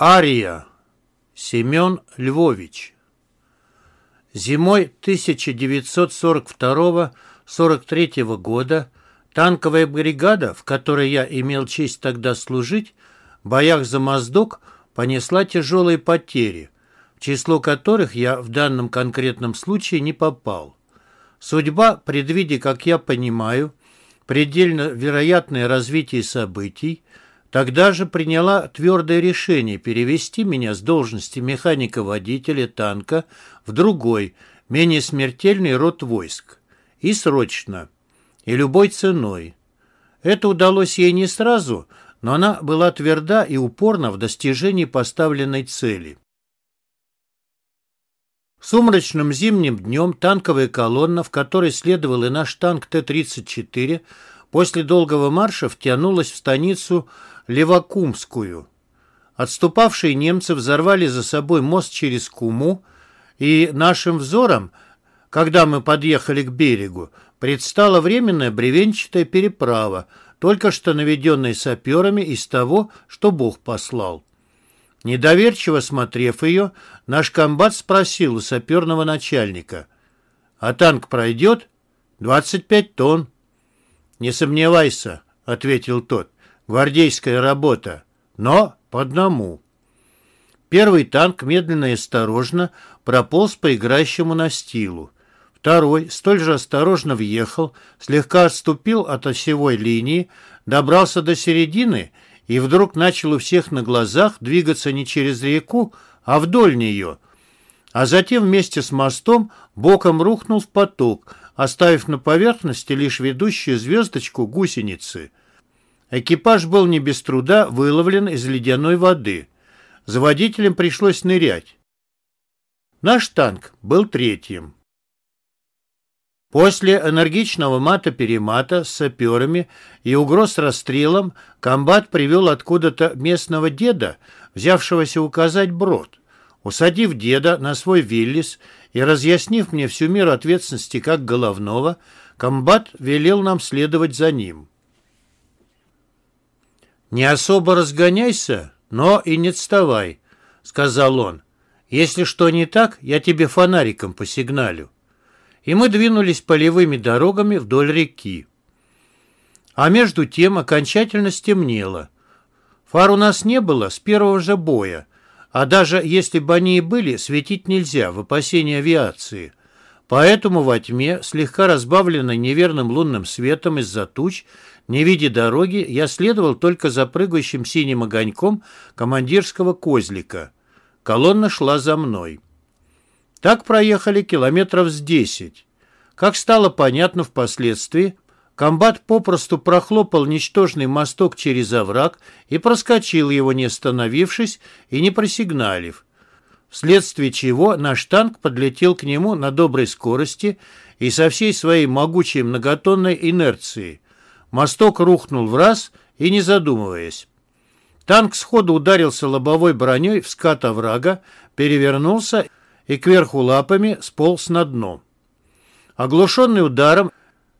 Ария. Семен Львович. Зимой 1942-43 года танковая бригада, в которой я имел честь тогда служить, в боях за Моздок понесла тяжелые потери, в число которых я в данном конкретном случае не попал. Судьба, предвидя, как я понимаю, предельно вероятное развитие событий, Тогда же приняла твердое решение перевести меня с должности механика-водителя танка в другой, менее смертельный род войск. И срочно. И любой ценой. Это удалось ей не сразу, но она была тверда и упорна в достижении поставленной цели. Сумрачным зимним днем танковая колонна, в которой следовал и наш танк Т-34, после долгого марша втянулась в станицу Левакумскую. Отступавшие немцы взорвали за собой мост через Куму, и нашим взором, когда мы подъехали к берегу, предстала временная бревенчатая переправа, только что наведенная саперами из того, что Бог послал. Недоверчиво смотрев ее, наш комбат спросил у саперного начальника, «А танк пройдет?» «Двадцать пять тонн». «Не сомневайся», — ответил тот гвардейская работа, но по одному. Первый танк медленно и осторожно прополз по играющему настилу. Второй столь же осторожно въехал, слегка отступил от осевой линии, добрался до середины и вдруг начал у всех на глазах двигаться не через реку, а вдоль нее. А затем вместе с мостом боком рухнул в поток, оставив на поверхности лишь ведущую звездочку гусеницы – Экипаж был не без труда выловлен из ледяной воды. За водителем пришлось нырять. Наш танк был третьим. После энергичного мата-перемата с саперами и угроз расстрелом комбат привел откуда-то местного деда, взявшегося указать брод. Усадив деда на свой виллис и разъяснив мне всю меру ответственности как головного, комбат велел нам следовать за ним. «Не особо разгоняйся, но и не отставай», — сказал он. «Если что не так, я тебе фонариком посигналю». И мы двинулись полевыми дорогами вдоль реки. А между тем окончательно стемнело. Фар у нас не было с первого же боя, а даже если бы они и были, светить нельзя в опасении авиации. Поэтому во тьме, слегка разбавленной неверным лунным светом из-за туч, не видя дороги, я следовал только за прыгающим синим огоньком командирского козлика. Колонна шла за мной. Так проехали километров с десять. Как стало понятно впоследствии, комбат попросту прохлопал ничтожный мосток через овраг и проскочил его, не остановившись и не просигналив, вследствие чего наш танк подлетел к нему на доброй скорости и со всей своей могучей многотонной инерцией. Мосток рухнул в раз и не задумываясь. Танк сходу ударился лобовой броней в скат оврага, перевернулся и кверху лапами сполз на дно. Оглушенный ударом,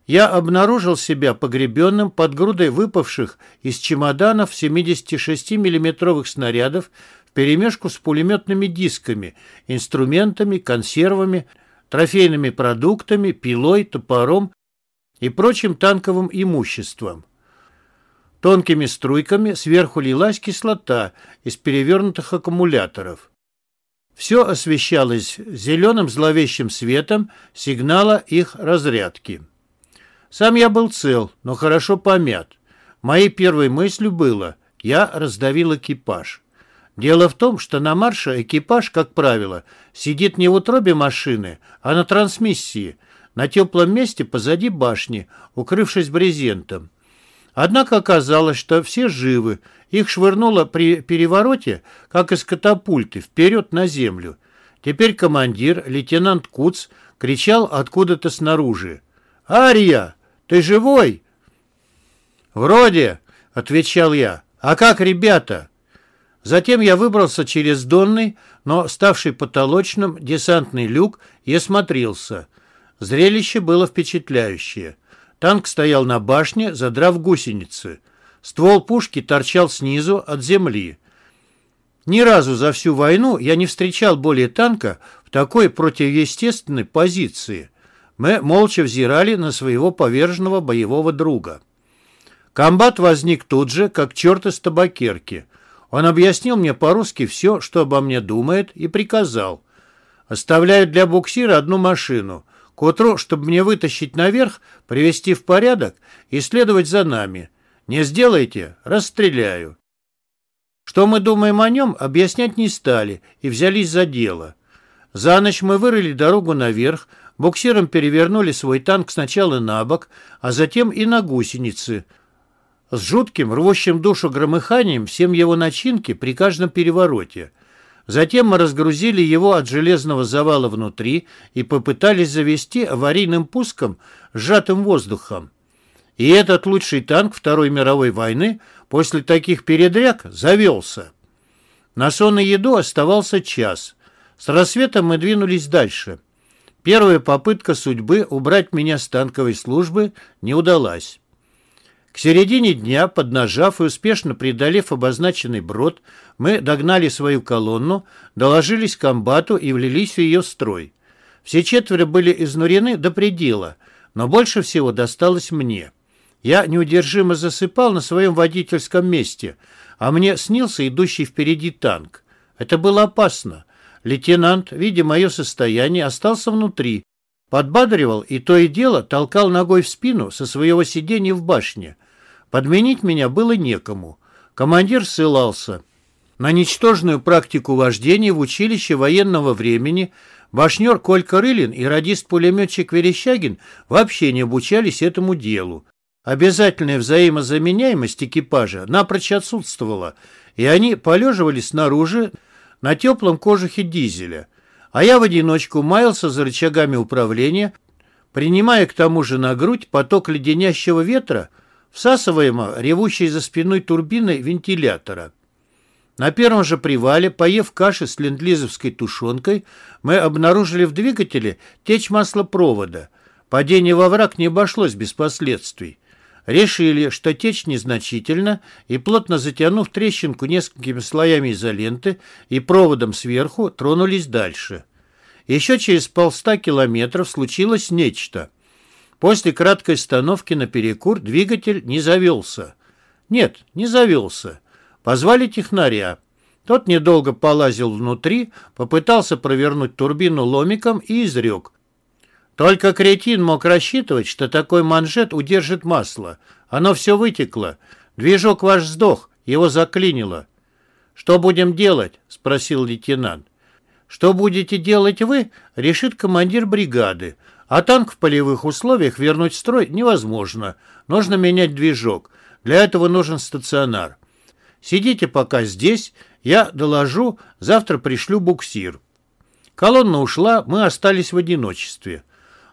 я обнаружил себя погребенным под грудой выпавших из чемоданов 76 миллиметровых снарядов вперемешку с пулеметными дисками, инструментами, консервами, трофейными продуктами, пилой, топором и прочим танковым имуществом. Тонкими струйками сверху лилась кислота из перевернутых аккумуляторов. Все освещалось зеленым зловещим светом сигнала их разрядки. Сам я был цел, но хорошо помят. Моей первой мыслью было «я раздавил экипаж». Дело в том, что на марше экипаж, как правило, сидит не в утробе машины, а на трансмиссии, на теплом месте позади башни, укрывшись брезентом. Однако оказалось, что все живы. Их швырнуло при перевороте, как из катапульты, вперед на землю. Теперь командир, лейтенант Куц, кричал откуда-то снаружи. «Ария, ты живой?» «Вроде», — отвечал я. «А как ребята?» Затем я выбрался через донный, но ставший потолочным, десантный люк и осмотрелся. Зрелище было впечатляющее. Танк стоял на башне, задрав гусеницы. Ствол пушки торчал снизу от земли. Ни разу за всю войну я не встречал более танка в такой противоестественной позиции. Мы молча взирали на своего поверженного боевого друга. Комбат возник тут же, как черт из табакерки. Он объяснил мне по-русски все, что обо мне думает, и приказал. Оставляю для буксира одну машину. К утру, чтобы мне вытащить наверх, привести в порядок и следовать за нами. Не сделайте – расстреляю. Что мы думаем о нем, объяснять не стали и взялись за дело. За ночь мы вырыли дорогу наверх, буксиром перевернули свой танк сначала на бок, а затем и на гусеницы. С жутким, рвущим душу громыханием всем его начинки при каждом перевороте. Затем мы разгрузили его от железного завала внутри и попытались завести аварийным пуском сжатым воздухом. И этот лучший танк Второй мировой войны после таких передряг завелся. На сон и еду оставался час. С рассветом мы двинулись дальше. Первая попытка судьбы убрать меня с танковой службы не удалась. К середине дня, поднажав и успешно преодолев обозначенный брод, мы догнали свою колонну, доложились комбату и влились в ее строй. Все четверо были изнурены до предела, но больше всего досталось мне. Я неудержимо засыпал на своем водительском месте, а мне снился идущий впереди танк. Это было опасно. Лейтенант, видя мое состояние, остался внутри, подбадривал и то и дело толкал ногой в спину со своего сиденья в башне. Подменить меня было некому. Командир ссылался на ничтожную практику вождения в училище военного времени Башнер Колька Рылин и радист-пулеметчик Верещагин вообще не обучались этому делу. Обязательная взаимозаменяемость экипажа напрочь отсутствовала, и они полеживали снаружи на теплом кожухе дизеля. А я в одиночку маялся за рычагами управления, принимая к тому же на грудь поток леденящего ветра, всасываемого ревущей за спиной турбиной вентилятора. На первом же привале, поев каши с лендлизовской тушенкой, мы обнаружили в двигателе течь маслопровода. Падение во враг не обошлось без последствий решили, что течь незначительно, и, плотно затянув трещинку несколькими слоями изоленты и проводом сверху, тронулись дальше. Еще через полста километров случилось нечто. После краткой остановки на перекур двигатель не завелся. Нет, не завелся. Позвали технаря. Тот недолго полазил внутри, попытался провернуть турбину ломиком и изрек. Только кретин мог рассчитывать, что такой манжет удержит масло. Оно все вытекло. Движок ваш сдох, его заклинило. «Что будем делать?» — спросил лейтенант. «Что будете делать вы?» — решит командир бригады. А танк в полевых условиях вернуть в строй невозможно. Нужно менять движок. Для этого нужен стационар. Сидите пока здесь, я доложу, завтра пришлю буксир. Колонна ушла, мы остались в одиночестве.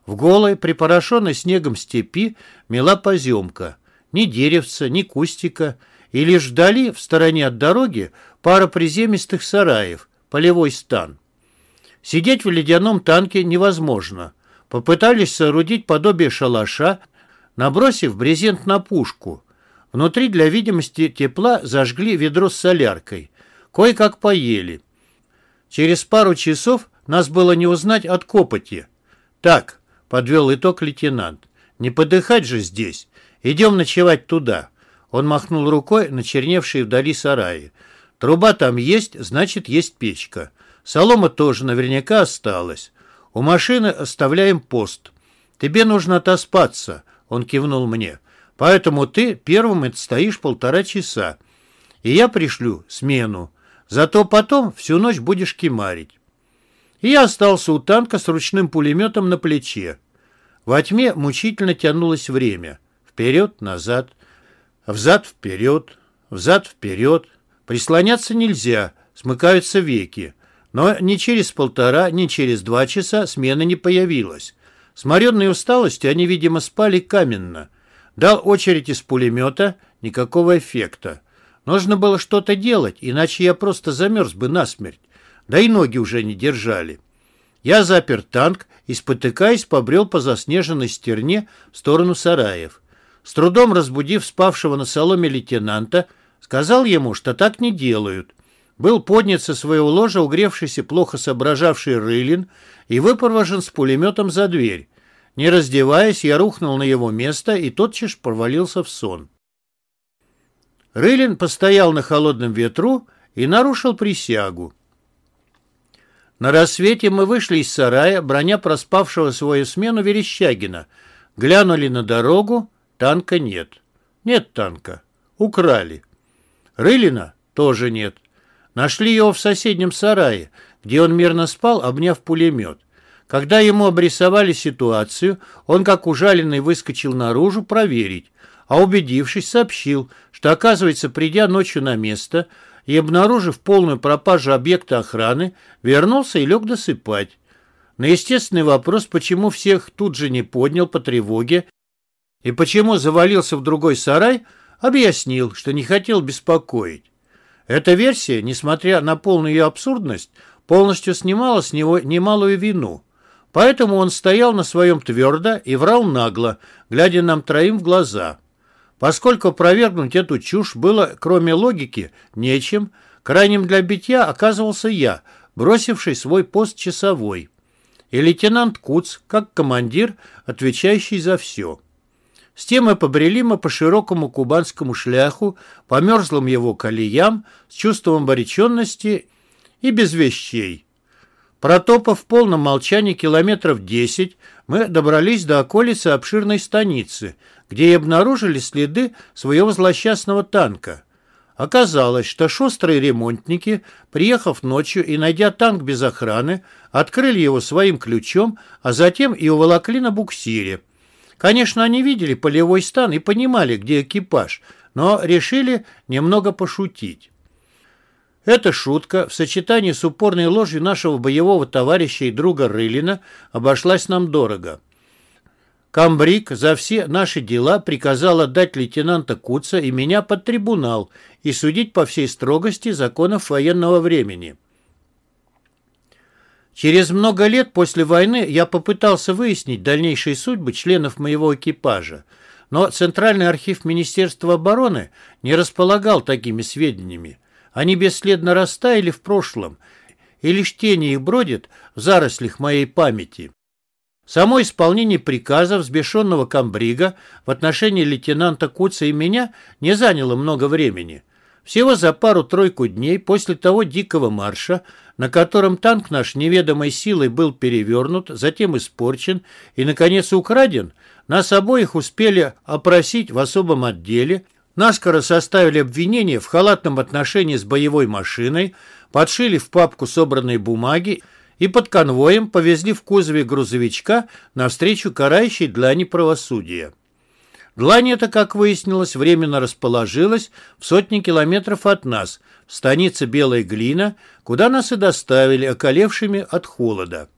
В голой, припорошенной снегом степи мела поземка. Ни деревца, ни кустика. И лишь вдали, в стороне от дороги, пара приземистых сараев, полевой стан. Сидеть в ледяном танке невозможно. Попытались соорудить подобие шалаша, набросив брезент на пушку. Внутри для видимости тепла зажгли ведро с соляркой. Кое-как поели. Через пару часов нас было не узнать от копоти. Так, Подвел итог лейтенант. Не подыхать же здесь. Идем ночевать туда. Он махнул рукой на черневшие вдали сараи. Труба там есть, значит, есть печка. Солома тоже наверняка осталась. У машины оставляем пост. Тебе нужно отоспаться, он кивнул мне. Поэтому ты первым отстоишь полтора часа. И я пришлю смену. Зато потом всю ночь будешь кемарить и остался у танка с ручным пулеметом на плече. Во тьме мучительно тянулось время. Вперед, назад, взад-вперед, взад-вперед. Прислоняться нельзя, смыкаются веки. Но ни через полтора, ни через два часа смена не появилась. Сморенной усталостью они, видимо, спали каменно. Дал очередь из пулемета, никакого эффекта. Нужно было что-то делать, иначе я просто замерз бы насмерть да и ноги уже не держали. Я запер танк и, спотыкаясь, побрел по заснеженной стерне в сторону сараев. С трудом разбудив спавшего на соломе лейтенанта, сказал ему, что так не делают. был поднят со своего ложа угревшийся, плохо соображавший Рылин и выпровожен с пулеметом за дверь. Не раздеваясь, я рухнул на его место и тотчас провалился в сон. Рылин постоял на холодном ветру и нарушил присягу. На рассвете мы вышли из сарая, броня проспавшего свою смену Верещагина. Глянули на дорогу, танка нет. Нет танка. Украли. Рылина тоже нет. Нашли его в соседнем сарае, где он мирно спал, обняв пулемет. Когда ему обрисовали ситуацию, он, как ужаленный, выскочил наружу проверить, а убедившись, сообщил, что, оказывается, придя ночью на место и обнаружив полную пропажу объекта охраны, вернулся и лег досыпать. На естественный вопрос, почему всех тут же не поднял по тревоге и почему завалился в другой сарай, объяснил, что не хотел беспокоить. Эта версия, несмотря на полную ее абсурдность, полностью снимала с него немалую вину. Поэтому он стоял на своем твердо и врал нагло, глядя нам троим в глаза. Поскольку опровергнуть эту чушь было, кроме логики, нечем, крайним для битья оказывался я, бросивший свой пост часовой, и лейтенант Куц, как командир, отвечающий за все. С тем и побрели мы по широкому кубанскому шляху, по мерзлым его колеям, с чувством обреченности и без вещей. Протопав в полном молчании километров десять, мы добрались до околицы обширной станицы, где и обнаружили следы своего злосчастного танка. Оказалось, что шустрые ремонтники, приехав ночью и найдя танк без охраны, открыли его своим ключом, а затем и уволокли на буксире – Конечно, они видели полевой стан и понимали, где экипаж, но решили немного пошутить. Эта шутка в сочетании с упорной ложью нашего боевого товарища и друга Рылина обошлась нам дорого. Камбрик за все наши дела приказал отдать лейтенанта Куца и меня под трибунал и судить по всей строгости законов военного времени. Через много лет после войны я попытался выяснить дальнейшие судьбы членов моего экипажа, но Центральный архив Министерства обороны не располагал такими сведениями. Они бесследно растаяли в прошлом, и лишь тени их бродят в зарослях моей памяти. Само исполнение приказа взбешенного комбрига в отношении лейтенанта Куца и меня не заняло много времени – всего за пару-тройку дней после того дикого марша, на котором танк наш неведомой силой был перевернут, затем испорчен и, наконец, украден, нас обоих успели опросить в особом отделе, наскоро составили обвинение в халатном отношении с боевой машиной, подшили в папку собранные бумаги и под конвоем повезли в кузове грузовичка навстречу карающей для неправосудия. Длань эта, как выяснилось, временно расположилась в сотни километров от нас, в станице Белая Глина, куда нас и доставили, околевшими от холода.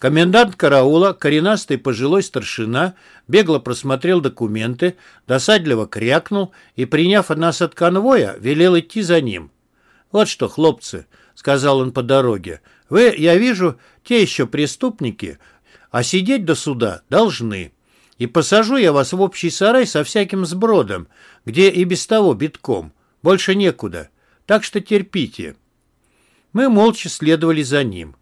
Комендант караула, коренастый пожилой старшина, бегло просмотрел документы, досадливо крякнул и, приняв нас от конвоя, велел идти за ним. «Вот что, хлопцы», — сказал он по дороге, — «вы, я вижу, те еще преступники, а сидеть до суда должны» и посажу я вас в общий сарай со всяким сбродом, где и без того битком. Больше некуда. Так что терпите». Мы молча следовали за ним.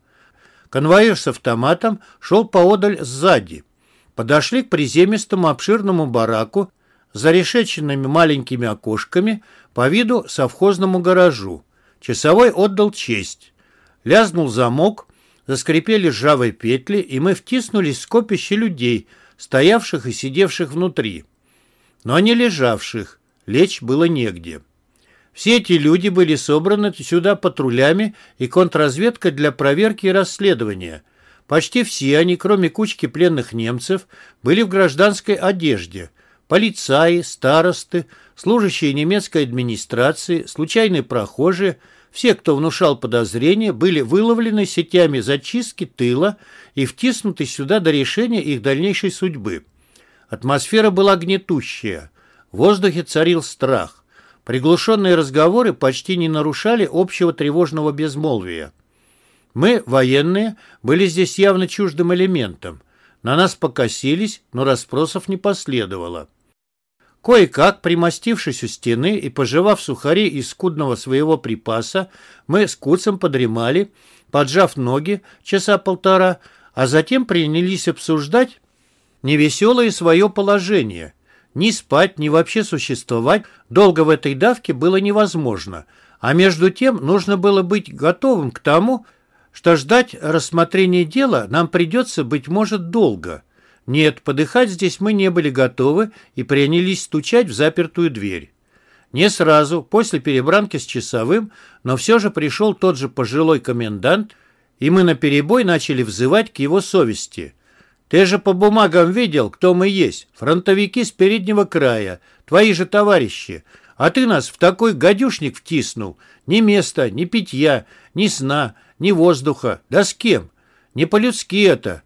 Конвоир с автоматом шел поодаль сзади. Подошли к приземистому обширному бараку с зарешеченными маленькими окошками по виду совхозному гаражу. Часовой отдал честь. Лязнул замок, заскрипели ржавые петли, и мы втиснулись в скопище людей – стоявших и сидевших внутри, но не лежавших, лечь было негде. Все эти люди были собраны сюда патрулями и контрразведкой для проверки и расследования. Почти все они, кроме кучки пленных немцев, были в гражданской одежде. Полицаи, старосты, служащие немецкой администрации, случайные прохожие – все, кто внушал подозрения, были выловлены сетями зачистки тыла и втиснуты сюда до решения их дальнейшей судьбы. Атмосфера была гнетущая. В воздухе царил страх. Приглушенные разговоры почти не нарушали общего тревожного безмолвия. Мы, военные, были здесь явно чуждым элементом. На нас покосились, но расспросов не последовало. Кое-как, примостившись у стены и пожевав сухари из скудного своего припаса, мы с Куцем подремали, поджав ноги часа полтора, а затем принялись обсуждать невеселое свое положение. Ни спать, ни вообще существовать долго в этой давке было невозможно, а между тем нужно было быть готовым к тому, что ждать рассмотрения дела нам придется, быть может, долго. Нет, подыхать здесь мы не были готовы и принялись стучать в запертую дверь. Не сразу, после перебранки с часовым, но все же пришел тот же пожилой комендант, и мы наперебой начали взывать к его совести. «Ты же по бумагам видел, кто мы есть, фронтовики с переднего края, твои же товарищи, а ты нас в такой гадюшник втиснул. Ни места, ни питья, ни сна, ни воздуха. Да с кем? Не по-людски это,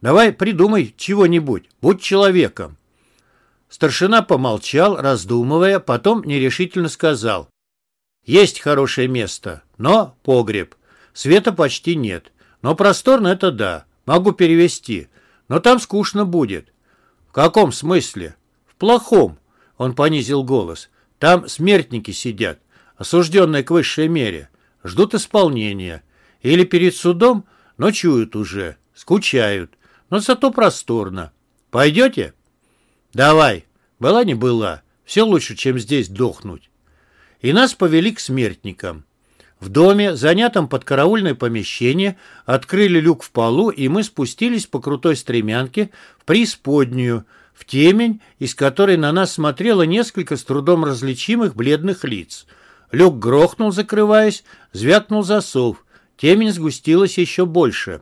Давай придумай чего-нибудь, будь человеком. Старшина помолчал, раздумывая, потом нерешительно сказал. Есть хорошее место, но погреб. Света почти нет. Но просторно это да, могу перевести. Но там скучно будет. В каком смысле? В плохом, он понизил голос. Там смертники сидят, осужденные к высшей мере. Ждут исполнения. Или перед судом, но чуют уже, скучают но зато просторно. Пойдете? Давай. Была не была. Все лучше, чем здесь дохнуть. И нас повели к смертникам. В доме, занятом под караульное помещение, открыли люк в полу, и мы спустились по крутой стремянке в преисподнюю, в темень, из которой на нас смотрело несколько с трудом различимых бледных лиц. Люк грохнул, закрываясь, звякнул засов. Темень сгустилась еще больше.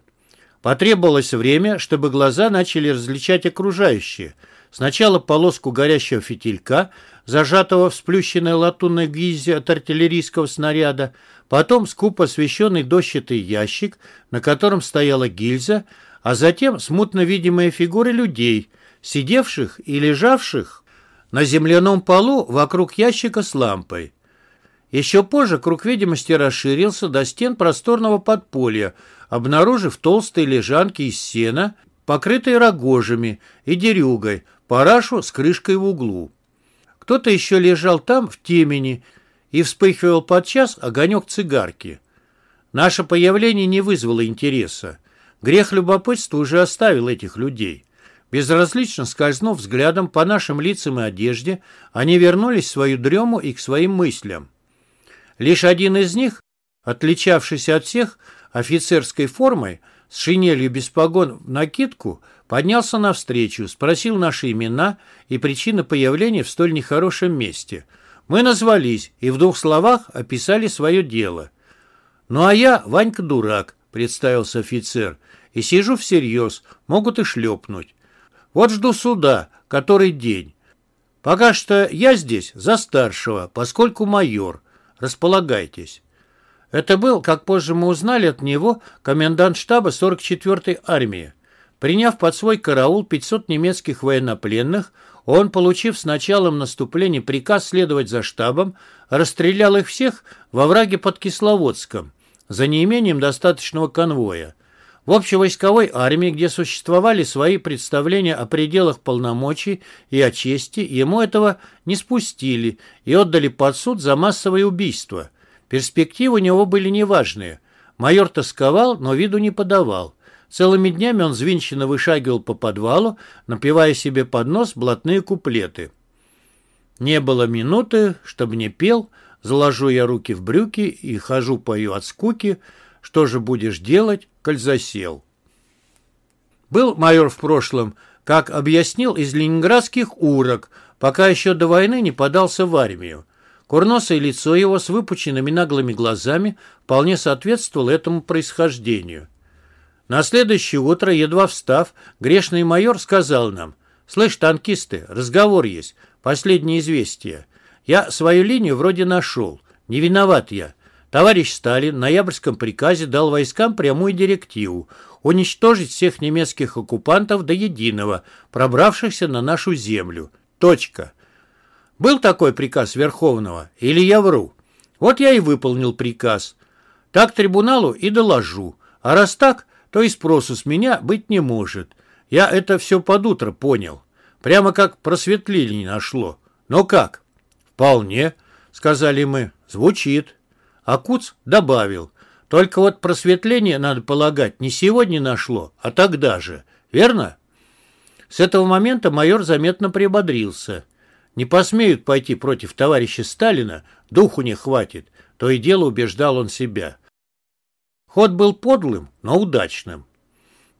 Потребовалось время, чтобы глаза начали различать окружающее. Сначала полоску горящего фитилька, зажатого в сплющенной латунной гизе от артиллерийского снаряда, потом скупо освещенный дощатый ящик, на котором стояла гильза, а затем смутно видимые фигуры людей, сидевших и лежавших на земляном полу вокруг ящика с лампой. Еще позже круг видимости расширился до стен просторного подполья, обнаружив толстые лежанки из сена, покрытые рогожами и дерюгой, парашу с крышкой в углу. Кто-то еще лежал там в темени и вспыхивал подчас огонек цигарки. Наше появление не вызвало интереса. Грех любопытства уже оставил этих людей. Безразлично скользнув взглядом по нашим лицам и одежде, они вернулись в свою дрему и к своим мыслям. Лишь один из них, отличавшийся от всех, офицерской формой, с шинелью без погон в накидку, поднялся навстречу, спросил наши имена и причины появления в столь нехорошем месте. Мы назвались и в двух словах описали свое дело. «Ну а я Ванька-дурак», — представился офицер, — «и сижу всерьез, могут и шлепнуть. Вот жду суда, который день. Пока что я здесь за старшего, поскольку майор. Располагайтесь». Это был, как позже мы узнали от него, комендант штаба 44-й армии. Приняв под свой караул 500 немецких военнопленных, он, получив с началом наступления приказ следовать за штабом, расстрелял их всех во враге под Кисловодском за неимением достаточного конвоя. В общевойсковой армии, где существовали свои представления о пределах полномочий и о чести, ему этого не спустили и отдали под суд за массовое убийство – Перспективы у него были неважные. Майор тосковал, но виду не подавал. Целыми днями он звинченно вышагивал по подвалу, напевая себе под нос блатные куплеты. Не было минуты, чтобы не пел, заложу я руки в брюки и хожу пою от скуки, что же будешь делать, коль засел. Был майор в прошлом, как объяснил, из ленинградских урок, пока еще до войны не подался в армию. Курносое лицо его с выпученными наглыми глазами вполне соответствовало этому происхождению. На следующее утро, едва встав, грешный майор сказал нам, «Слышь, танкисты, разговор есть, последнее известие. Я свою линию вроде нашел, не виноват я. Товарищ Сталин в ноябрьском приказе дал войскам прямую директиву уничтожить всех немецких оккупантов до единого, пробравшихся на нашу землю. Точка. Был такой приказ Верховного, или я вру? Вот я и выполнил приказ. Так трибуналу и доложу. А раз так, то и спросу с меня быть не может. Я это все под утро понял. Прямо как просветление нашло. «Ну как?» «Вполне», — сказали мы. «Звучит». А Куц добавил. «Только вот просветление, надо полагать, не сегодня нашло, а тогда же. Верно?» С этого момента майор заметно приободрился. Не посмеют пойти против товарища Сталина, духу не хватит, то и дело убеждал он себя. Ход был подлым, но удачным.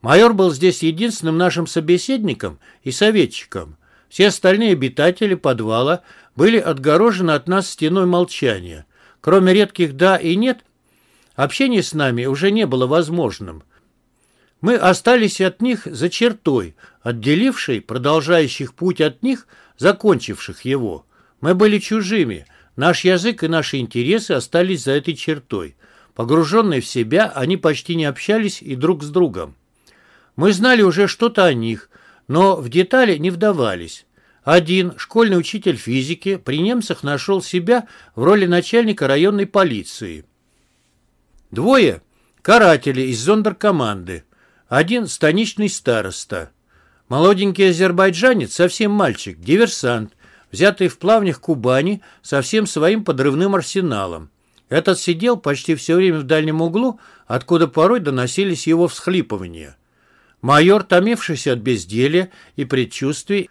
Майор был здесь единственным нашим собеседником и советчиком. Все остальные обитатели подвала были отгорожены от нас стеной молчания. Кроме редких «да» и «нет», общение с нами уже не было возможным. Мы остались от них за чертой, отделившей продолжающих путь от них, закончивших его. Мы были чужими, наш язык и наши интересы остались за этой чертой. Погруженные в себя, они почти не общались и друг с другом. Мы знали уже что-то о них, но в детали не вдавались. Один, школьный учитель физики, при немцах нашел себя в роли начальника районной полиции. Двое – каратели из зондеркоманды. Один – станичный староста. Молоденький азербайджанец, совсем мальчик, диверсант, взятый в плавнях Кубани со всем своим подрывным арсеналом. Этот сидел почти все время в дальнем углу, откуда порой доносились его всхлипывания. Майор, томившийся от безделья и предчувствий,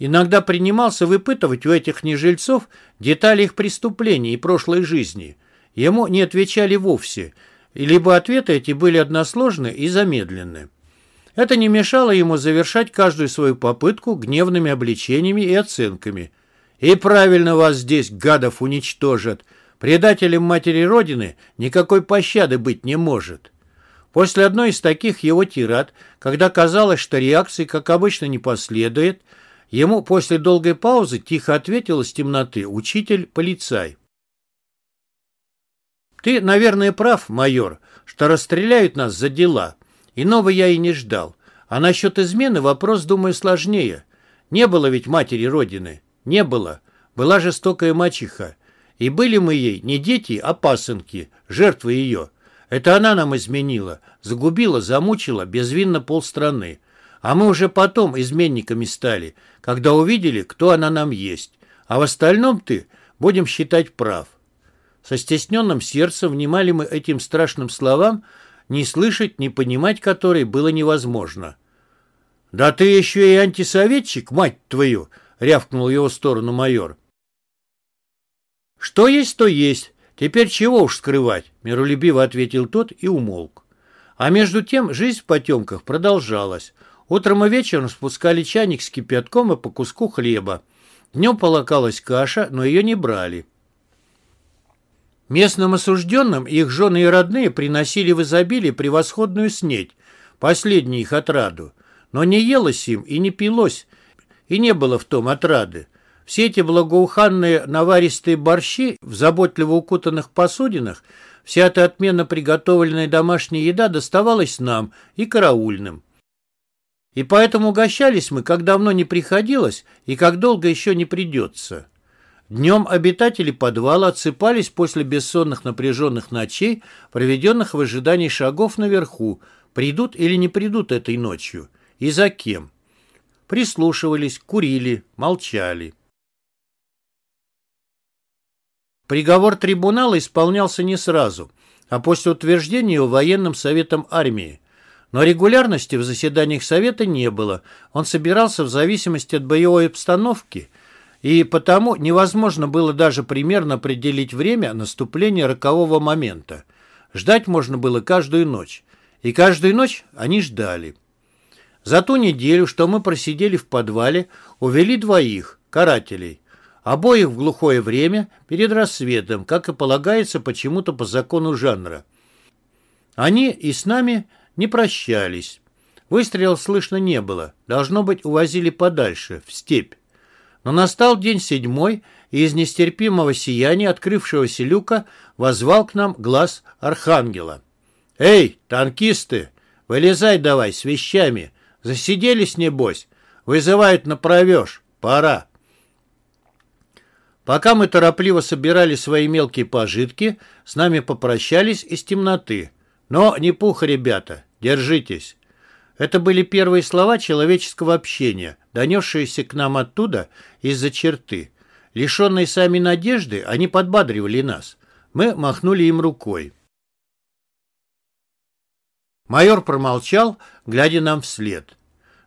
иногда принимался выпытывать у этих нежильцов детали их преступлений и прошлой жизни. Ему не отвечали вовсе, либо ответы эти были односложны и замедленны. Это не мешало ему завершать каждую свою попытку гневными обличениями и оценками. «И правильно вас здесь, гадов, уничтожат. Предателем матери Родины никакой пощады быть не может». После одной из таких его тират, когда казалось, что реакции, как обычно, не последует, ему после долгой паузы тихо ответил из темноты учитель-полицай. «Ты, наверное, прав, майор, что расстреляют нас за дела. Иного я и не ждал. А насчет измены вопрос, думаю, сложнее. Не было ведь матери Родины. Не было. Была жестокая мачеха. И были мы ей не дети, а пасынки, жертвы ее». Это она нам изменила, загубила, замучила безвинно полстраны. А мы уже потом изменниками стали, когда увидели, кто она нам есть. А в остальном ты, будем считать, прав. Со стесненным сердцем внимали мы этим страшным словам, не слышать, не понимать которые было невозможно. «Да ты еще и антисоветчик, мать твою!» — рявкнул его в сторону майор. «Что есть, то есть. «Теперь чего уж скрывать?» – миролюбиво ответил тот и умолк. А между тем жизнь в потемках продолжалась. Утром и вечером спускали чайник с кипятком и по куску хлеба. Днем полакалась каша, но ее не брали. Местным осужденным их жены и родные приносили в изобилии превосходную снедь, последнюю их отраду. Но не елось им и не пилось, и не было в том отрады. Все эти благоуханные наваристые борщи в заботливо укутанных посудинах, вся эта отменно приготовленная домашняя еда доставалась нам и караульным. И поэтому угощались мы, как давно не приходилось и как долго еще не придется. Днем обитатели подвала отсыпались после бессонных напряженных ночей, проведенных в ожидании шагов наверху, придут или не придут этой ночью, и за кем. Прислушивались, курили, молчали. Приговор трибунала исполнялся не сразу, а после утверждения военным советом армии. Но регулярности в заседаниях Совета не было, он собирался в зависимости от боевой обстановки, и потому невозможно было даже примерно определить время наступления рокового момента. Ждать можно было каждую ночь, и каждую ночь они ждали. За ту неделю, что мы просидели в подвале, увели двоих, карателей – Обоих в глухое время, перед рассветом, как и полагается почему-то по закону жанра. Они и с нами не прощались. Выстрелов слышно не было. Должно быть, увозили подальше, в степь. Но настал день седьмой, и из нестерпимого сияния открывшегося люка возвал к нам глаз архангела. «Эй, танкисты, вылезай давай с вещами. Засиделись, небось? Вызывают на провеж. Пора». Пока мы торопливо собирали свои мелкие пожитки, с нами попрощались из темноты. Но не пуха, ребята, держитесь. Это были первые слова человеческого общения, донесшиеся к нам оттуда из-за черты. Лишенные сами надежды, они подбадривали нас. Мы махнули им рукой. Майор промолчал, глядя нам вслед.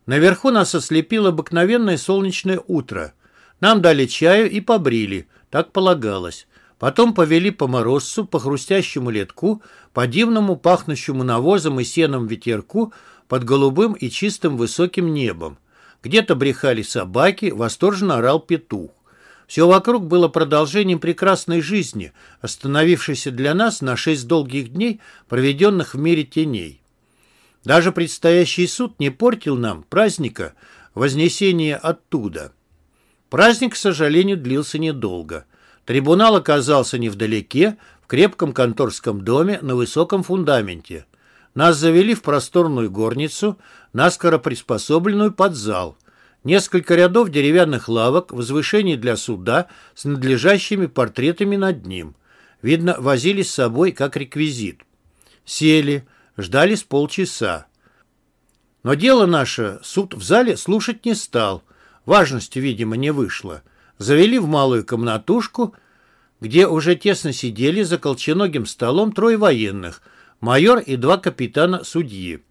Наверху нас ослепило обыкновенное солнечное утро. Нам дали чаю и побрили, так полагалось. Потом повели по морозцу, по хрустящему летку, по дивному пахнущему навозом и сеном ветерку под голубым и чистым высоким небом. Где-то брехали собаки, восторженно орал петух. Все вокруг было продолжением прекрасной жизни, остановившейся для нас на шесть долгих дней, проведенных в мире теней. Даже предстоящий суд не портил нам праздника Вознесения оттуда. Праздник, к сожалению, длился недолго. Трибунал оказался невдалеке, в крепком конторском доме на высоком фундаменте. Нас завели в просторную горницу, наскоро приспособленную под зал. Несколько рядов деревянных лавок, возвышений для суда с надлежащими портретами над ним. Видно, возили с собой как реквизит. Сели, ждали с полчаса. Но дело наше суд в зале слушать не стал. Важности, видимо, не вышло завели в малую комнатушку, где уже тесно сидели за колченогим столом трое военных, майор и два капитана-судьи.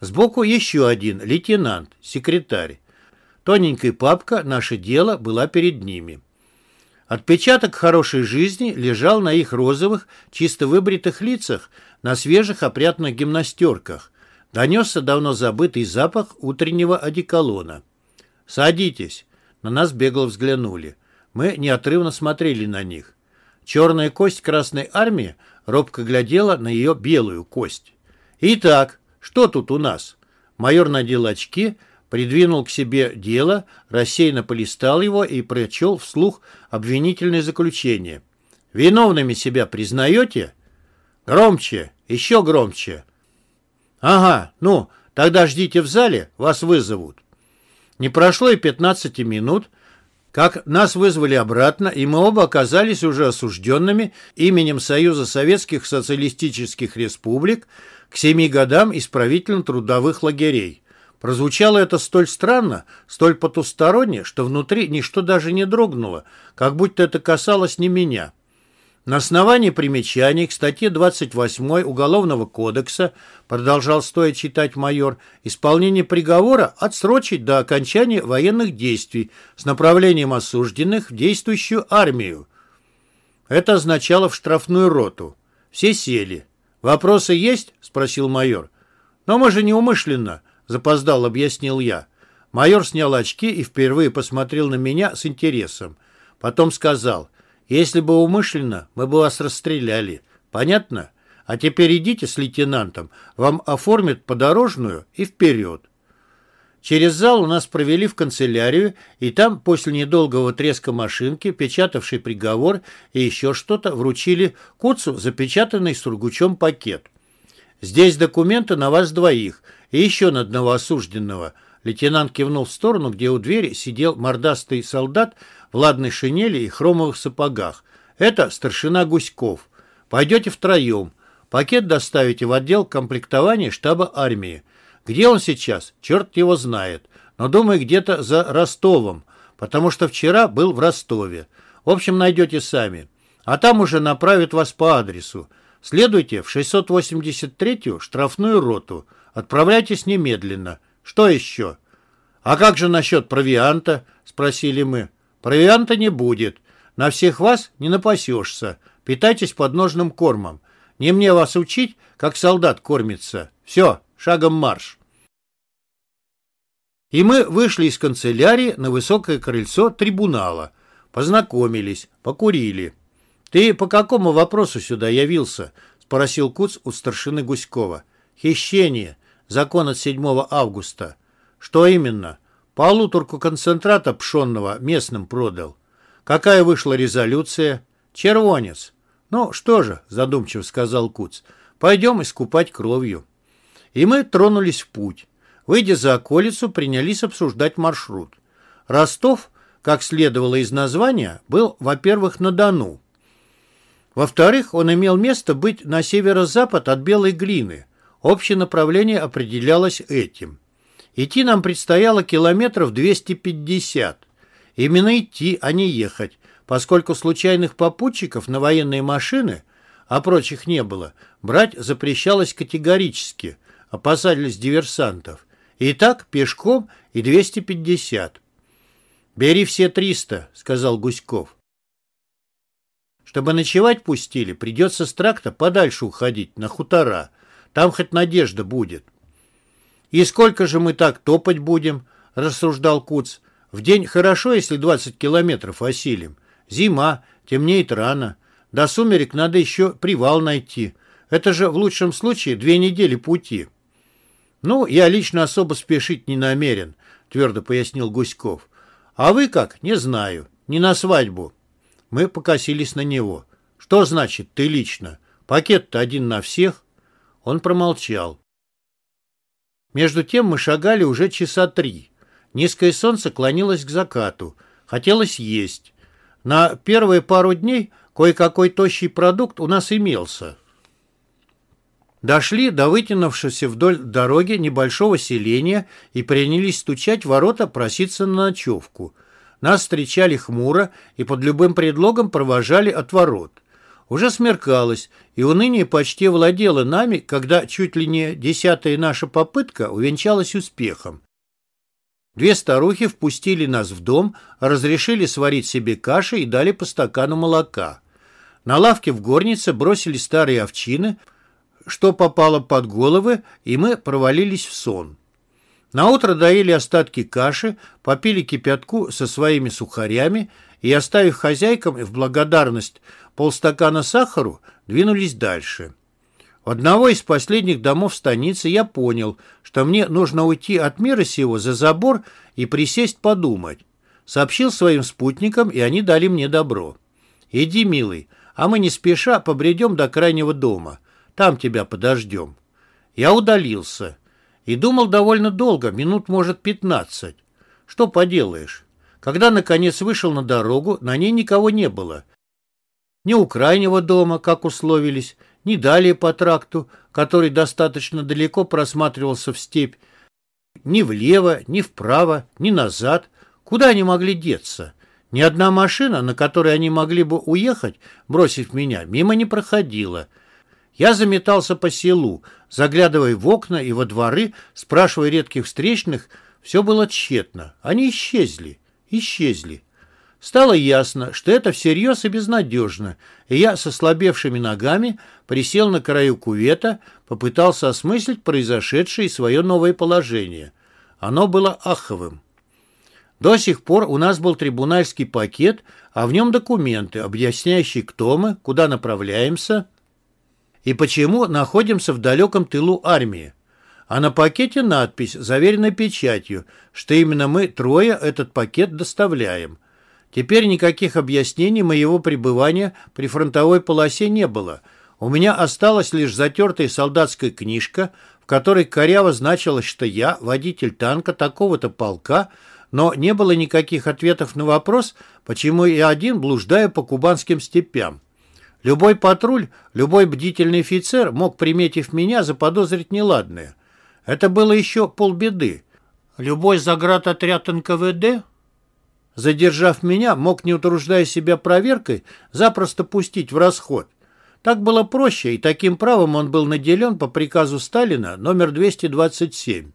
Сбоку еще один, лейтенант, секретарь. Тоненькая папка «Наше дело» была перед ними. Отпечаток хорошей жизни лежал на их розовых, чисто выбритых лицах, на свежих опрятных гимнастерках. Донесся давно забытый запах утреннего одеколона. «Садитесь», на нас бегло взглянули. Мы неотрывно смотрели на них. Черная кость Красной Армии робко глядела на ее белую кость. «Итак, что тут у нас?» Майор надел очки, придвинул к себе дело, рассеянно полистал его и прочел вслух обвинительное заключение. «Виновными себя признаете?» «Громче, еще громче». «Ага, ну, тогда ждите в зале, вас вызовут». Не прошло и 15 минут, как нас вызвали обратно, и мы оба оказались уже осужденными именем Союза Советских Социалистических Республик к семи годам исправительно-трудовых лагерей. Прозвучало это столь странно, столь потусторонне, что внутри ничто даже не дрогнуло, как будто это касалось не меня. На основании примечаний к статье 28 Уголовного кодекса, продолжал стоя читать майор, исполнение приговора отсрочить до окончания военных действий с направлением осужденных в действующую армию. Это означало в штрафную роту. Все сели. «Вопросы есть?» – спросил майор. «Но мы же неумышленно», – запоздал, объяснил я. Майор снял очки и впервые посмотрел на меня с интересом. Потом сказал – если бы умышленно, мы бы вас расстреляли. Понятно? А теперь идите с лейтенантом, вам оформят подорожную и вперед. Через зал у нас провели в канцелярию, и там, после недолгого треска машинки, печатавший приговор и еще что-то, вручили Куцу запечатанный сургучом пакет. «Здесь документы на вас двоих и еще на одного осужденного». Лейтенант кивнул в сторону, где у двери сидел мордастый солдат в ладной шинели и хромовых сапогах. Это старшина Гуськов. Пойдете втроем. Пакет доставите в отдел комплектования штаба армии. Где он сейчас, черт его знает. Но, думаю, где-то за Ростовом, потому что вчера был в Ростове. В общем, найдете сами. А там уже направят вас по адресу. Следуйте в 683-ю штрафную роту. Отправляйтесь немедленно. Что еще? А как же насчет провианта? Спросили мы. Провианта не будет. На всех вас не напасешься. Питайтесь подножным кормом. Не мне вас учить, как солдат кормится. Все, шагом марш. И мы вышли из канцелярии на высокое крыльцо трибунала. Познакомились, покурили. «Ты по какому вопросу сюда явился?» — спросил Куц у старшины Гуськова. «Хищение. Закон от 7 августа». «Что именно?» Полуторку концентрата пшенного местным продал. Какая вышла резолюция? Червонец. Ну что же, задумчиво сказал Куц, пойдем искупать кровью. И мы тронулись в путь. Выйдя за околицу, принялись обсуждать маршрут. Ростов, как следовало из названия, был, во-первых, на Дону. Во-вторых, он имел место быть на северо-запад от Белой глины. Общее направление определялось этим. Идти нам предстояло километров 250. Именно идти, а не ехать, поскольку случайных попутчиков на военные машины, а прочих не было, брать запрещалось категорически, опасались диверсантов. И так пешком и 250. «Бери все 300», — сказал Гуськов. Чтобы ночевать пустили, придется с тракта подальше уходить, на хутора. Там хоть надежда будет. «И сколько же мы так топать будем?» — рассуждал Куц. «В день хорошо, если 20 километров осилим. Зима, темнеет рано. До сумерек надо еще привал найти. Это же в лучшем случае две недели пути». «Ну, я лично особо спешить не намерен», — твердо пояснил Гуськов. «А вы как? Не знаю. Не на свадьбу». Мы покосились на него. «Что значит ты лично? Пакет-то один на всех?» Он промолчал. Между тем мы шагали уже часа три. Низкое солнце клонилось к закату. Хотелось есть. На первые пару дней кое-какой тощий продукт у нас имелся. Дошли до вытянувшегося вдоль дороги небольшого селения и принялись стучать в ворота проситься на ночевку. Нас встречали хмуро и под любым предлогом провожали от ворот. Уже смеркалось, и уныние почти владело нами, когда чуть ли не десятая наша попытка увенчалась успехом. Две старухи впустили нас в дом, разрешили сварить себе каши и дали по стакану молока. На лавке в горнице бросили старые овчины, что попало под головы, и мы провалились в сон. Наутро доели остатки каши, попили кипятку со своими сухарями и, оставив хозяйкам в благодарность полстакана сахару, двинулись дальше. В одного из последних домов станицы я понял, что мне нужно уйти от мира сего за забор и присесть подумать. Сообщил своим спутникам, и они дали мне добро. «Иди, милый, а мы не спеша побредем до крайнего дома. Там тебя подождем». Я удалился и думал довольно долго, минут, может, пятнадцать. Что поделаешь? Когда, наконец, вышел на дорогу, на ней никого не было. Ни у крайнего дома, как условились, ни далее по тракту, который достаточно далеко просматривался в степь, ни влево, ни вправо, ни назад. Куда они могли деться? Ни одна машина, на которой они могли бы уехать, бросив меня, мимо не проходила. Я заметался по селу, заглядывая в окна и во дворы, спрашивая редких встречных, все было тщетно. Они исчезли, исчезли. Стало ясно, что это всерьез и безнадежно, и я со слабевшими ногами присел на краю кувета, попытался осмыслить произошедшее и свое новое положение. Оно было аховым. До сих пор у нас был трибунальский пакет, а в нем документы, объясняющие, кто мы, куда направляемся и почему находимся в далеком тылу армии. А на пакете надпись, заверенная печатью, что именно мы трое этот пакет доставляем – Теперь никаких объяснений моего пребывания при фронтовой полосе не было. У меня осталась лишь затертая солдатская книжка, в которой коряво значилось, что я водитель танка такого-то полка, но не было никаких ответов на вопрос, почему я один блуждаю по кубанским степям. Любой патруль, любой бдительный офицер мог, приметив меня, заподозрить неладное. Это было еще полбеды. Любой заградотряд НКВД задержав меня, мог, не утруждая себя проверкой, запросто пустить в расход. Так было проще, и таким правом он был наделен по приказу Сталина номер 227.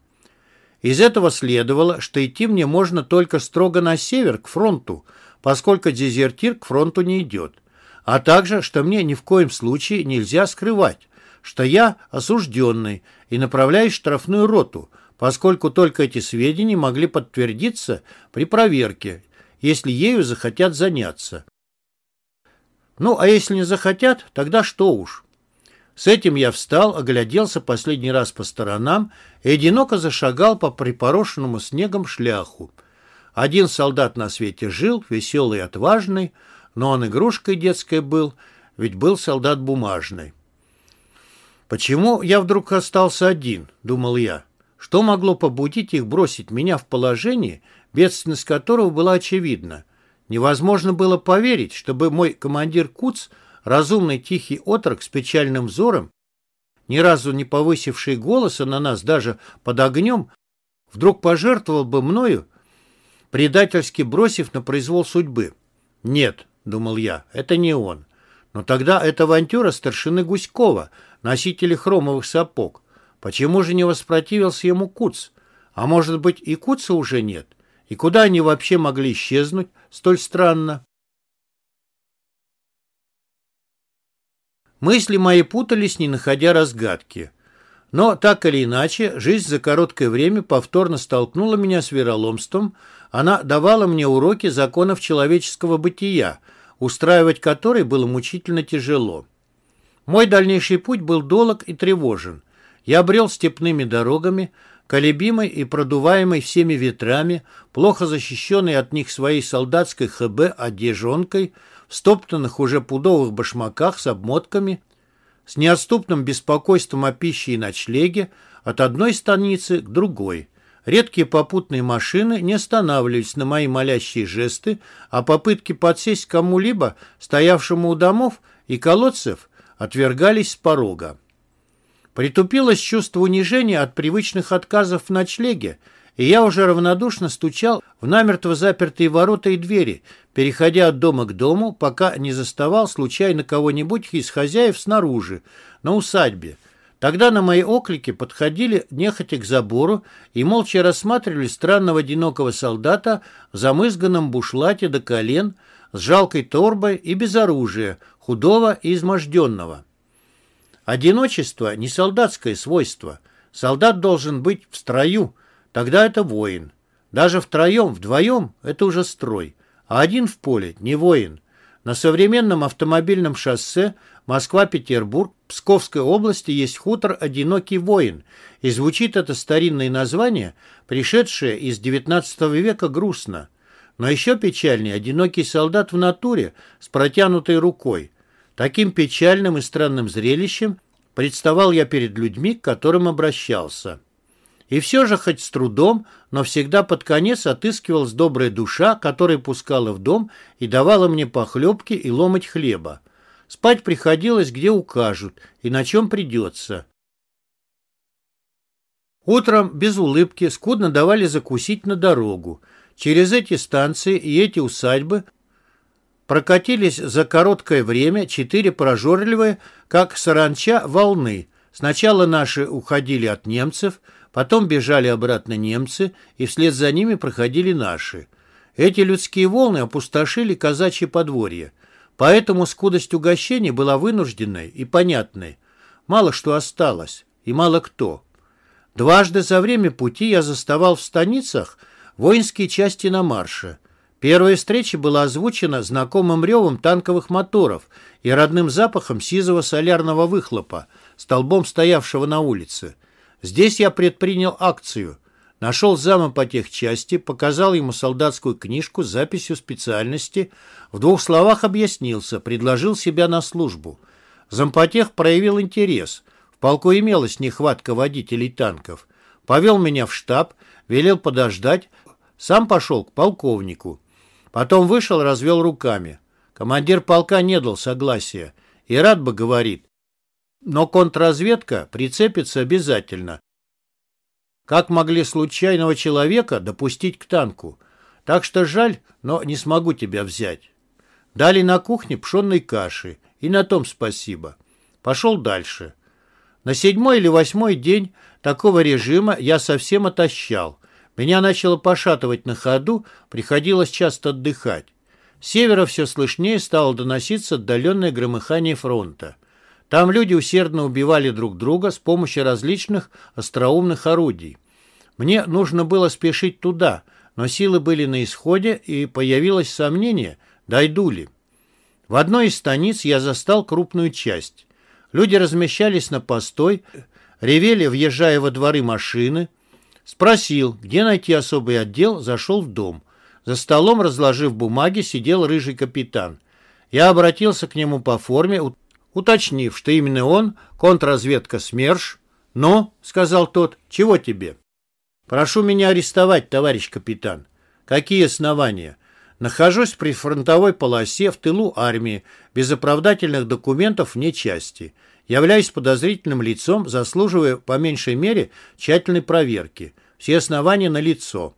Из этого следовало, что идти мне можно только строго на север, к фронту, поскольку дезертир к фронту не идет, а также, что мне ни в коем случае нельзя скрывать, что я осужденный и направляюсь в штрафную роту, поскольку только эти сведения могли подтвердиться при проверке, если ею захотят заняться. Ну, а если не захотят, тогда что уж. С этим я встал, огляделся последний раз по сторонам и одиноко зашагал по припорошенному снегом шляху. Один солдат на свете жил, веселый и отважный, но он игрушкой детской был, ведь был солдат бумажный. «Почему я вдруг остался один?» — думал я. «Что могло побудить их бросить меня в положение, бедственность которого была очевидна. Невозможно было поверить, чтобы мой командир Куц, разумный тихий отрок с печальным взором, ни разу не повысивший голоса на нас даже под огнем, вдруг пожертвовал бы мною, предательски бросив на произвол судьбы. Нет, — думал я, — это не он. Но тогда это авантюра старшины Гуськова, носителя хромовых сапог. Почему же не воспротивился ему Куц? А может быть, и Куца уже нет? И куда они вообще могли исчезнуть столь странно? Мысли мои путались, не находя разгадки. Но, так или иначе, жизнь за короткое время повторно столкнула меня с вероломством. Она давала мне уроки законов человеческого бытия, устраивать которые было мучительно тяжело. Мой дальнейший путь был долг и тревожен. Я брел степными дорогами, колебимой и продуваемой всеми ветрами, плохо защищенной от них своей солдатской ХБ одежонкой, в стоптанных уже пудовых башмаках с обмотками, с неотступным беспокойством о пище и ночлеге от одной станицы к другой. Редкие попутные машины не останавливались на мои молящие жесты, а попытки подсесть кому-либо, стоявшему у домов и колодцев, отвергались с порога. Притупилось чувство унижения от привычных отказов в ночлеге, и я уже равнодушно стучал в намертво запертые ворота и двери, переходя от дома к дому, пока не заставал случайно кого-нибудь из хозяев снаружи, на усадьбе. Тогда на мои оклики подходили нехотя к забору и молча рассматривали странного одинокого солдата в замызганном бушлате до колен, с жалкой торбой и без оружия, худого и изможденного. Одиночество – не солдатское свойство. Солдат должен быть в строю, тогда это воин. Даже втроем, вдвоем – это уже строй. А один в поле – не воин. На современном автомобильном шоссе Москва-Петербург Псковской области есть хутор «Одинокий воин», и звучит это старинное название, пришедшее из XIX века грустно. Но еще печальнее одинокий солдат в натуре с протянутой рукой. Таким печальным и странным зрелищем представал я перед людьми, к которым обращался. И все же, хоть с трудом, но всегда под конец отыскивалась добрая душа, которая пускала в дом и давала мне похлебки и ломать хлеба. Спать приходилось, где укажут и на чем придется. Утром без улыбки скудно давали закусить на дорогу. Через эти станции и эти усадьбы прокатились за короткое время четыре прожорливые, как саранча, волны. Сначала наши уходили от немцев, потом бежали обратно немцы, и вслед за ними проходили наши. Эти людские волны опустошили казачье подворье. Поэтому скудость угощений была вынужденной и понятной. Мало что осталось, и мало кто. Дважды за время пути я заставал в станицах воинские части на марше – Первая встреча была озвучена знакомым ревом танковых моторов и родным запахом сизого солярного выхлопа, столбом стоявшего на улице. Здесь я предпринял акцию. Нашел зама по тех части, показал ему солдатскую книжку с записью специальности, в двух словах объяснился, предложил себя на службу. Зампотех проявил интерес. В полку имелась нехватка водителей танков. Повел меня в штаб, велел подождать, сам пошел к полковнику. Потом вышел, развел руками. Командир полка не дал согласия. И рад бы, говорит. Но контрразведка прицепится обязательно. Как могли случайного человека допустить к танку? Так что жаль, но не смогу тебя взять. Дали на кухне пшенной каши. И на том спасибо. Пошел дальше. На седьмой или восьмой день такого режима я совсем отощал. Меня начало пошатывать на ходу, приходилось часто отдыхать. С севера все слышнее стало доноситься отдаленное громыхание фронта. Там люди усердно убивали друг друга с помощью различных остроумных орудий. Мне нужно было спешить туда, но силы были на исходе, и появилось сомнение, дойду ли. В одной из станиц я застал крупную часть. Люди размещались на постой, ревели, въезжая во дворы машины, Спросил, где найти особый отдел, зашел в дом. За столом, разложив бумаги, сидел рыжий капитан. Я обратился к нему по форме, уточнив, что именно он, контрразведка СМЕРШ. «Ну», — сказал тот, — «чего тебе?» «Прошу меня арестовать, товарищ капитан». «Какие основания?» «Нахожусь при фронтовой полосе в тылу армии, без оправдательных документов вне части являюсь подозрительным лицом, заслуживая по меньшей мере тщательной проверки. Все основания на лицо.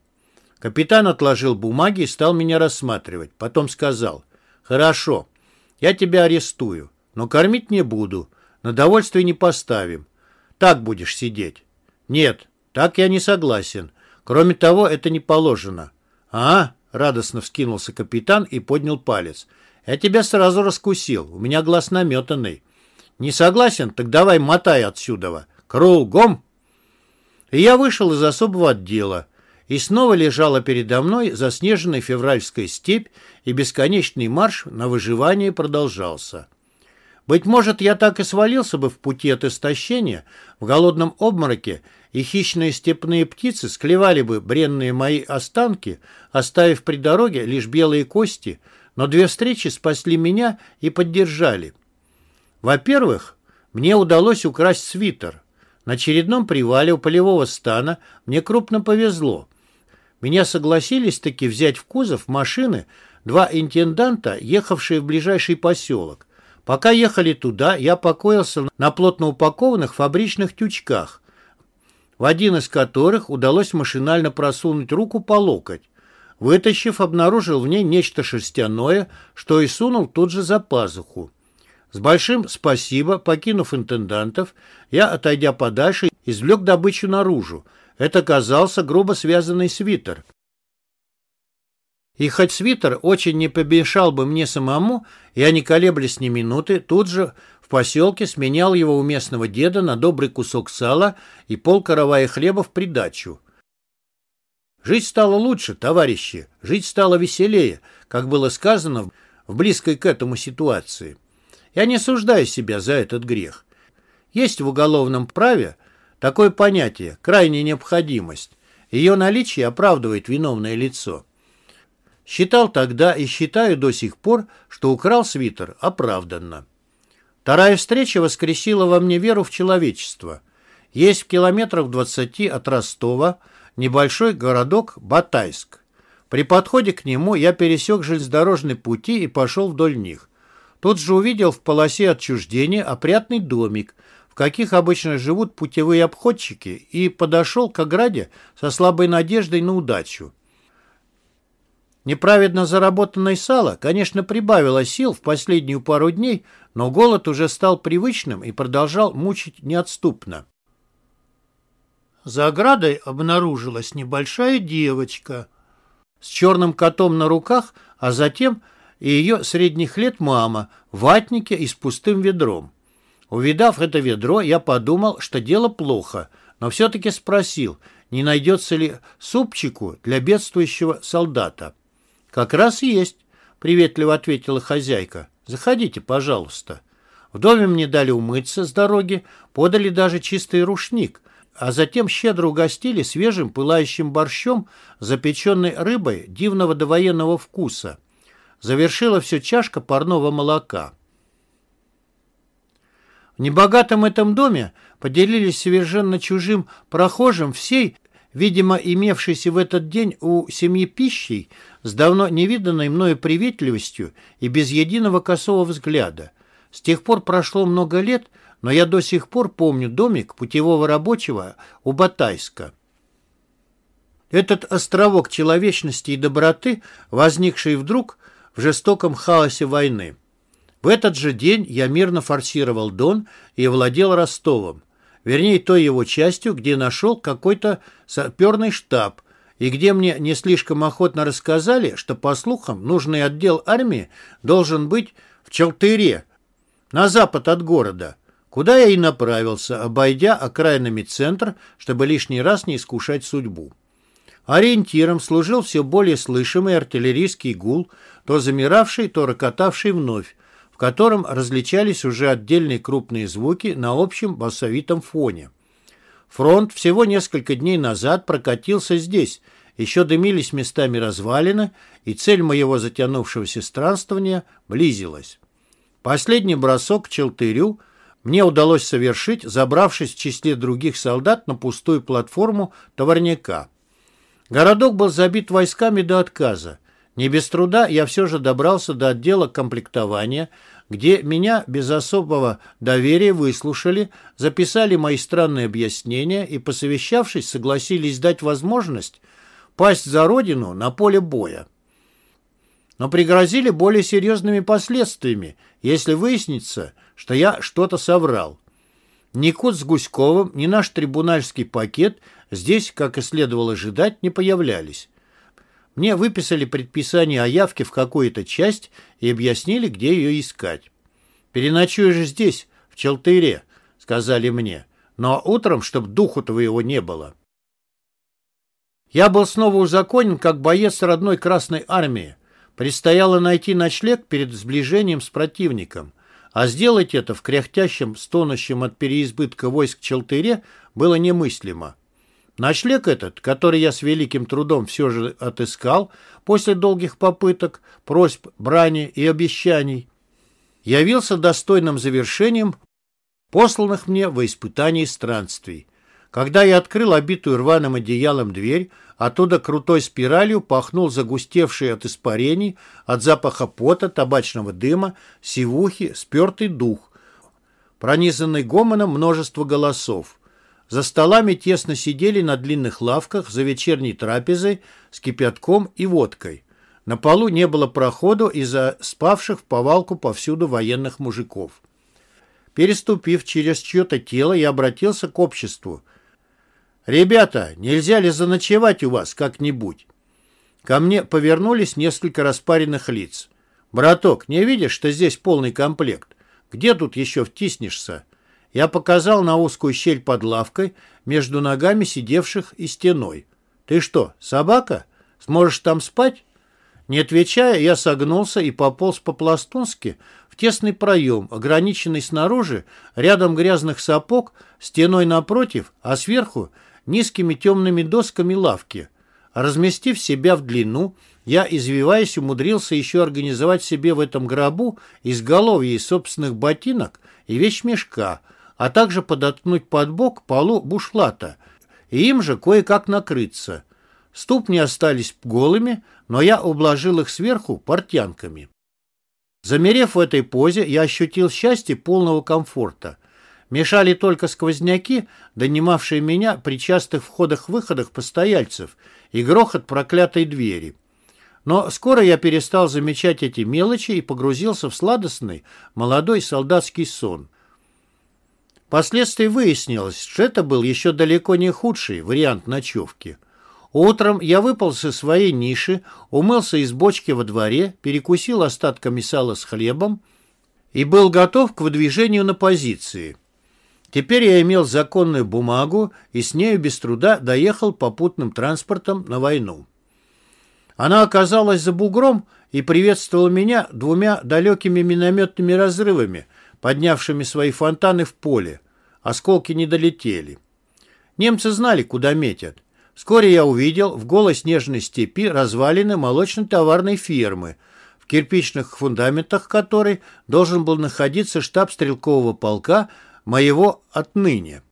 Капитан отложил бумаги и стал меня рассматривать. Потом сказал, Хорошо, я тебя арестую, но кормить не буду, на довольствие не поставим. Так будешь сидеть. Нет, так я не согласен. Кроме того, это не положено. А, радостно вскинулся капитан и поднял палец. Я тебя сразу раскусил, у меня глаз наметанный. Не согласен? Так давай мотай отсюда. Кругом! И я вышел из особого отдела. И снова лежала передо мной заснеженная февральская степь, и бесконечный марш на выживание продолжался. Быть может, я так и свалился бы в пути от истощения, в голодном обмороке, и хищные степные птицы склевали бы бренные мои останки, оставив при дороге лишь белые кости, но две встречи спасли меня и поддержали. Во-первых, мне удалось украсть свитер. На очередном привале у полевого стана мне крупно повезло. Меня согласились таки взять в кузов машины два интенданта, ехавшие в ближайший поселок. Пока ехали туда, я покоился на плотно упакованных фабричных тючках, в один из которых удалось машинально просунуть руку по локоть. Вытащив, обнаружил в ней нечто шерстяное, что и сунул тут же за пазуху. С большим спасибо, покинув интендантов, я, отойдя подальше, извлек добычу наружу. Это оказался грубо связанный свитер. И хоть свитер очень не помешал бы мне самому, я, не колеблясь ни минуты, тут же в поселке сменял его у местного деда на добрый кусок сала и пол каравая хлеба в придачу. Жить стало лучше, товарищи, жить стало веселее, как было сказано в близкой к этому ситуации. Я не осуждаю себя за этот грех. Есть в уголовном праве такое понятие – крайняя необходимость. Ее наличие оправдывает виновное лицо. Считал тогда и считаю до сих пор, что украл свитер оправданно. Вторая встреча воскресила во мне веру в человечество. Есть в километрах 20 от Ростова небольшой городок Батайск. При подходе к нему я пересек железнодорожные пути и пошел вдоль них. Тут же увидел в полосе отчуждения опрятный домик, в каких обычно живут путевые обходчики, и подошел к ограде со слабой надеждой на удачу. Неправедно заработанное сало, конечно, прибавило сил в последнюю пару дней, но голод уже стал привычным и продолжал мучить неотступно. За оградой обнаружилась небольшая девочка с черным котом на руках, а затем и ее средних лет мама в ватнике и с пустым ведром. Увидав это ведро, я подумал, что дело плохо, но все-таки спросил, не найдется ли супчику для бедствующего солдата. «Как раз есть», — приветливо ответила хозяйка. «Заходите, пожалуйста». В доме мне дали умыться с дороги, подали даже чистый рушник, а затем щедро угостили свежим пылающим борщом, запеченной рыбой дивного довоенного вкуса. Завершила все чашка парного молока. В небогатом этом доме поделились совершенно чужим прохожим всей видимо, имевшийся в этот день у семьи пищей, с давно невиданной мною приветливостью и без единого косого взгляда. С тех пор прошло много лет, но я до сих пор помню домик путевого рабочего у Батайска. Этот островок человечности и доброты, возникший вдруг в жестоком хаосе войны. В этот же день я мирно форсировал Дон и владел Ростовом вернее той его частью, где нашел какой-то саперный штаб, и где мне не слишком охотно рассказали, что, по слухам, нужный отдел армии должен быть в Чалтыре, на запад от города, куда я и направился, обойдя окраинами центр, чтобы лишний раз не искушать судьбу. Ориентиром служил все более слышимый артиллерийский гул, то замиравший, то рокотавший вновь, в котором различались уже отдельные крупные звуки на общем басовитом фоне. Фронт всего несколько дней назад прокатился здесь, еще дымились местами развалины, и цель моего затянувшегося странствования близилась. Последний бросок к Челтырю мне удалось совершить, забравшись в числе других солдат на пустую платформу товарняка. Городок был забит войсками до отказа. Не без труда я все же добрался до отдела комплектования, где меня без особого доверия выслушали, записали мои странные объяснения и, посовещавшись, согласились дать возможность пасть за родину на поле боя. но пригрозили более серьезными последствиями, если выяснится, что я что-то соврал. Ни Кот с Гуськовым, ни наш трибунальский пакет здесь, как и следовало ожидать, не появлялись. Мне выписали предписание о явке в какую-то часть и объяснили, где ее искать. «Переночуешь здесь, в Челтыре», — сказали мне, «но утром, чтоб духу твоего не было». Я был снова узаконен как боец родной Красной Армии. Предстояло найти ночлег перед сближением с противником. А сделать это в кряхтящем, стонущем от переизбытка войск Челтыре было немыслимо. Ночлег этот, который я с великим трудом все же отыскал после долгих попыток, просьб, брани и обещаний, явился достойным завершением посланных мне во испытании странствий. Когда я открыл обитую рваным одеялом дверь, оттуда крутой спиралью пахнул загустевший от испарений, от запаха пота, табачного дыма, сивухи, спертый дух, пронизанный гомоном множество голосов. За столами тесно сидели на длинных лавках за вечерней трапезой с кипятком и водкой. На полу не было проходу из-за спавших в повалку повсюду военных мужиков. Переступив через чье-то тело, я обратился к обществу. «Ребята, нельзя ли заночевать у вас как-нибудь?» Ко мне повернулись несколько распаренных лиц. «Браток, не видишь, что здесь полный комплект? Где тут еще втиснешься?» Я показал на узкую щель под лавкой между ногами сидевших и стеной. «Ты что, собака? Сможешь там спать?» Не отвечая, я согнулся и пополз по-пластунски в тесный проем, ограниченный снаружи, рядом грязных сапог, стеной напротив, а сверху низкими темными досками лавки. Разместив себя в длину, я, извиваясь, умудрился еще организовать себе в этом гробу изголовье из собственных ботинок и вещмешка — а также подоткнуть под бок полу бушлата, и им же кое-как накрыться. Ступни остались голыми, но я обложил их сверху портянками. Замерев в этой позе, я ощутил счастье полного комфорта. Мешали только сквозняки, донимавшие меня при частых входах-выходах постояльцев, и грохот проклятой двери. Но скоро я перестал замечать эти мелочи и погрузился в сладостный молодой солдатский сон. Впоследствии выяснилось, что это был еще далеко не худший вариант ночевки. Утром я выполз из своей ниши, умылся из бочки во дворе, перекусил остатками сала с хлебом и был готов к выдвижению на позиции. Теперь я имел законную бумагу и с нею без труда доехал попутным транспортом на войну. Она оказалась за бугром и приветствовала меня двумя далекими минометными разрывами – поднявшими свои фонтаны в поле. Осколки не долетели. Немцы знали, куда метят. Вскоре я увидел в голой снежной степи развалины молочно-товарной фермы, в кирпичных фундаментах которой должен был находиться штаб стрелкового полка моего отныне.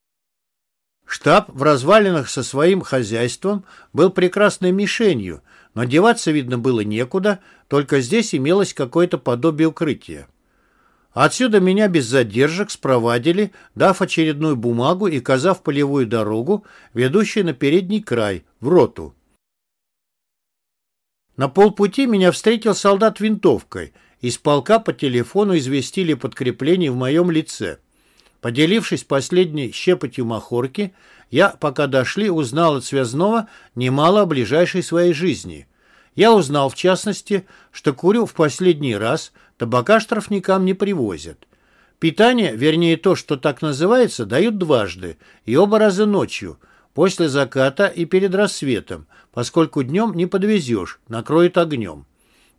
Штаб в развалинах со своим хозяйством был прекрасной мишенью, но деваться, видно, было некуда, только здесь имелось какое-то подобие укрытия. Отсюда меня без задержек спровадили, дав очередную бумагу и казав полевую дорогу, ведущую на передний край, в роту. На полпути меня встретил солдат винтовкой. Из полка по телефону известили подкрепление в моем лице. Поделившись последней щепотью махорки, я, пока дошли, узнал от связного немало о ближайшей своей жизни. Я узнал, в частности, что курю в последний раз – табака штрафникам не привозят. Питание, вернее то, что так называется, дают дважды, и оба раза ночью, после заката и перед рассветом, поскольку днем не подвезешь, накроет огнем.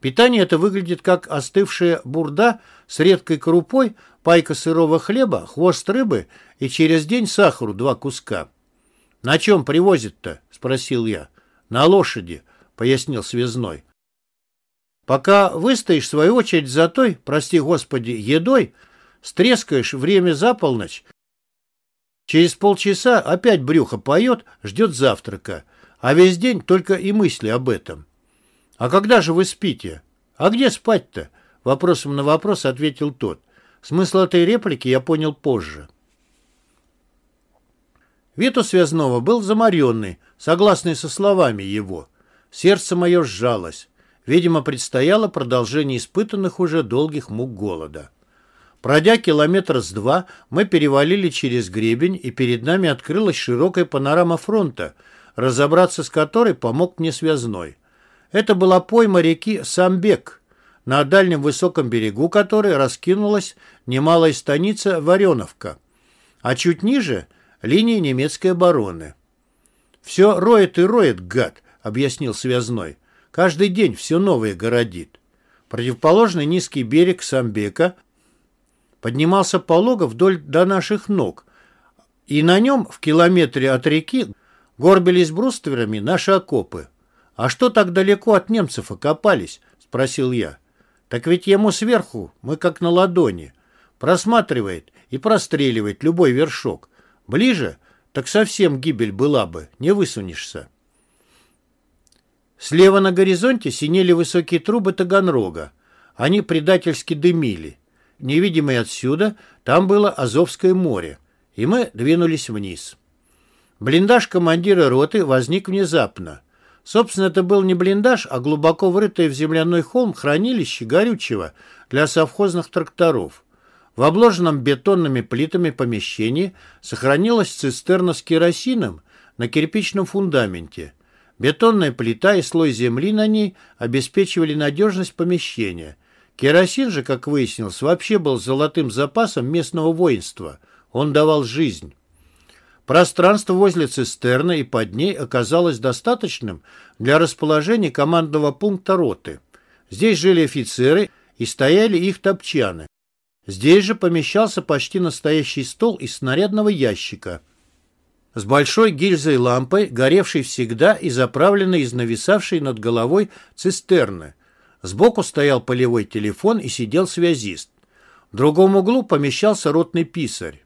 Питание это выглядит как остывшая бурда с редкой крупой, пайка сырого хлеба, хвост рыбы и через день сахару два куска. «На чем привозят-то?» — спросил я. «На лошади», — пояснил связной. Пока выстоишь свою очередь за той, прости господи, едой, стрескаешь время за полночь, через полчаса опять брюхо поет, ждет завтрака, а весь день только и мысли об этом. А когда же вы спите? А где спать-то? Вопросом на вопрос ответил тот. Смысл этой реплики я понял позже. Вид у связного был замаренный, согласный со словами его. Сердце мое сжалось. Видимо, предстояло продолжение испытанных уже долгих мук голода. Пройдя километра с два, мы перевалили через гребень, и перед нами открылась широкая панорама фронта, разобраться с которой помог мне связной. Это была пойма реки Самбек, на дальнем высоком берегу которой раскинулась немалая станица Вареновка, а чуть ниже — линия немецкой обороны. «Все роет и роет, гад», — объяснил связной. «Каждый день все новое городит». Противоположный низкий берег Самбека поднимался полого вдоль до наших ног, и на нем, в километре от реки, горбились брустверами наши окопы. «А что так далеко от немцев окопались?» — спросил я. «Так ведь ему сверху, мы как на ладони. Просматривает и простреливает любой вершок. Ближе, так совсем гибель была бы, не высунешься». Слева на горизонте синели высокие трубы Таганрога. Они предательски дымили. Невидимый отсюда, там было Азовское море, и мы двинулись вниз. Блиндаж командира роты возник внезапно. Собственно, это был не блиндаж, а глубоко врытое в земляной холм хранилище горючего для совхозных тракторов. В обложенном бетонными плитами помещении сохранилась цистерна с керосином на кирпичном фундаменте. Бетонная плита и слой земли на ней обеспечивали надежность помещения. Керосин же, как выяснилось, вообще был золотым запасом местного воинства. Он давал жизнь. Пространство возле цистерны и под ней оказалось достаточным для расположения командного пункта роты. Здесь жили офицеры и стояли их топчаны. Здесь же помещался почти настоящий стол из снарядного ящика с большой гильзой лампой, горевшей всегда и заправленной из нависавшей над головой цистерны. Сбоку стоял полевой телефон и сидел связист. В другом углу помещался ротный писарь.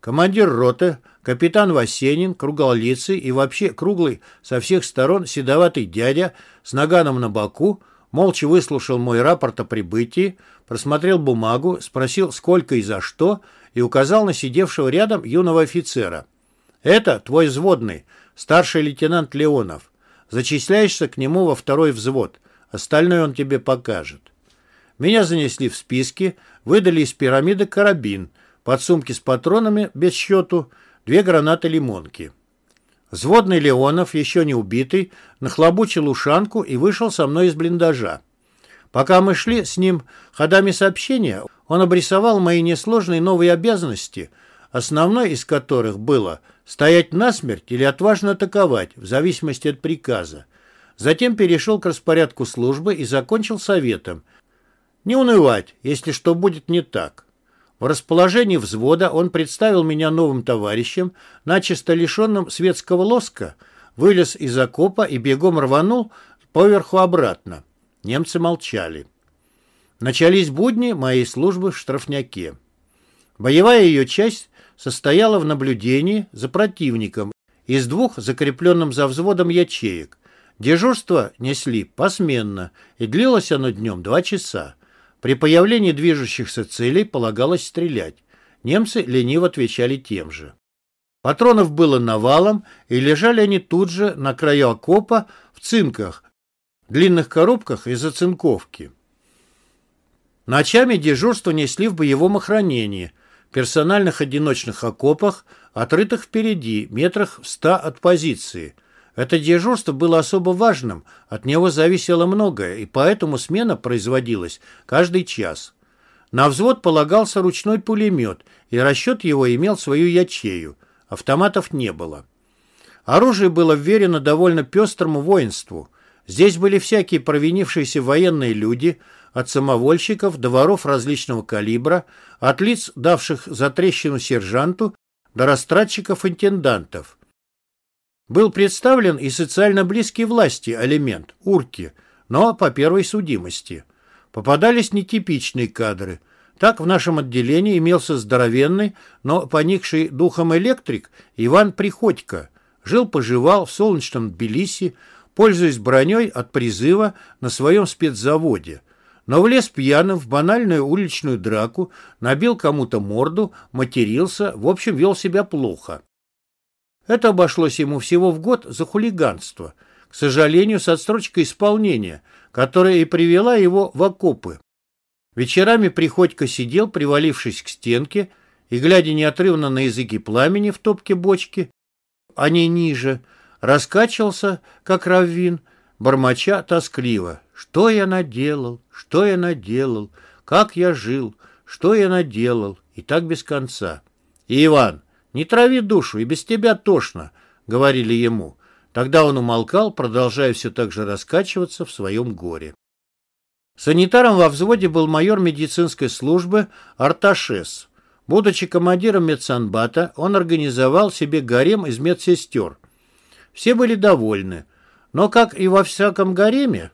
Командир роты, капитан Васенин, круглолицый и вообще круглый со всех сторон седоватый дядя с наганом на боку молча выслушал мой рапорт о прибытии, просмотрел бумагу, спросил, сколько и за что, и указал на сидевшего рядом юного офицера. «Это твой взводный, старший лейтенант Леонов. Зачисляешься к нему во второй взвод. Остальное он тебе покажет». Меня занесли в списки, выдали из пирамиды карабин – подсумки с патронами без счету, две гранаты лимонки. Взводный Леонов, еще не убитый, нахлобучил ушанку и вышел со мной из блиндажа. Пока мы шли с ним ходами сообщения, он обрисовал мои несложные новые обязанности, основной из которых было стоять насмерть или отважно атаковать, в зависимости от приказа. Затем перешел к распорядку службы и закончил советом. Не унывать, если что будет не так. В расположении взвода он представил меня новым товарищем, начисто лишенным светского лоска, вылез из окопа и бегом рванул поверху обратно. Немцы молчали. Начались будни моей службы в штрафняке. Боевая ее часть состояла в наблюдении за противником из двух закрепленным за взводом ячеек. Дежурство несли посменно, и длилось оно днем два часа. При появлении движущихся целей полагалось стрелять. Немцы лениво отвечали тем же. Патронов было навалом, и лежали они тут же на краю окопа в цинках, длинных коробках из оцинковки. Ночами дежурство несли в боевом охранении, персональных одиночных окопах, отрытых впереди, метрах в ста от позиции – это дежурство было особо важным, от него зависело многое, и поэтому смена производилась каждый час. На взвод полагался ручной пулемет, и расчет его имел свою ячею. Автоматов не было. Оружие было вверено довольно пестрому воинству. Здесь были всякие провинившиеся военные люди, от самовольщиков до воров различного калибра, от лиц, давших за трещину сержанту, до растратчиков-интендантов. Был представлен и социально близкий власти элемент – урки, но по первой судимости. Попадались нетипичные кадры. Так в нашем отделении имелся здоровенный, но поникший духом электрик Иван Приходько. Жил-поживал в солнечном Тбилиси, пользуясь броней от призыва на своем спецзаводе. Но влез пьяным в банальную уличную драку, набил кому-то морду, матерился, в общем, вел себя плохо. Это обошлось ему всего в год за хулиганство. К сожалению, с отсрочкой исполнения, которая и привела его в окопы. Вечерами Приходько сидел, привалившись к стенке, и, глядя неотрывно на языки пламени в топке бочки, а не ниже, раскачивался, как раввин, бормоча тоскливо. «Что я наделал? Что я наделал? Как я жил? Что я наделал?» И так без конца. И Иван, не трави душу, и без тебя тошно, — говорили ему. Тогда он умолкал, продолжая все так же раскачиваться в своем горе. Санитаром во взводе был майор медицинской службы Арташес. Будучи командиром медсанбата, он организовал себе гарем из медсестер. Все были довольны, но, как и во всяком гареме,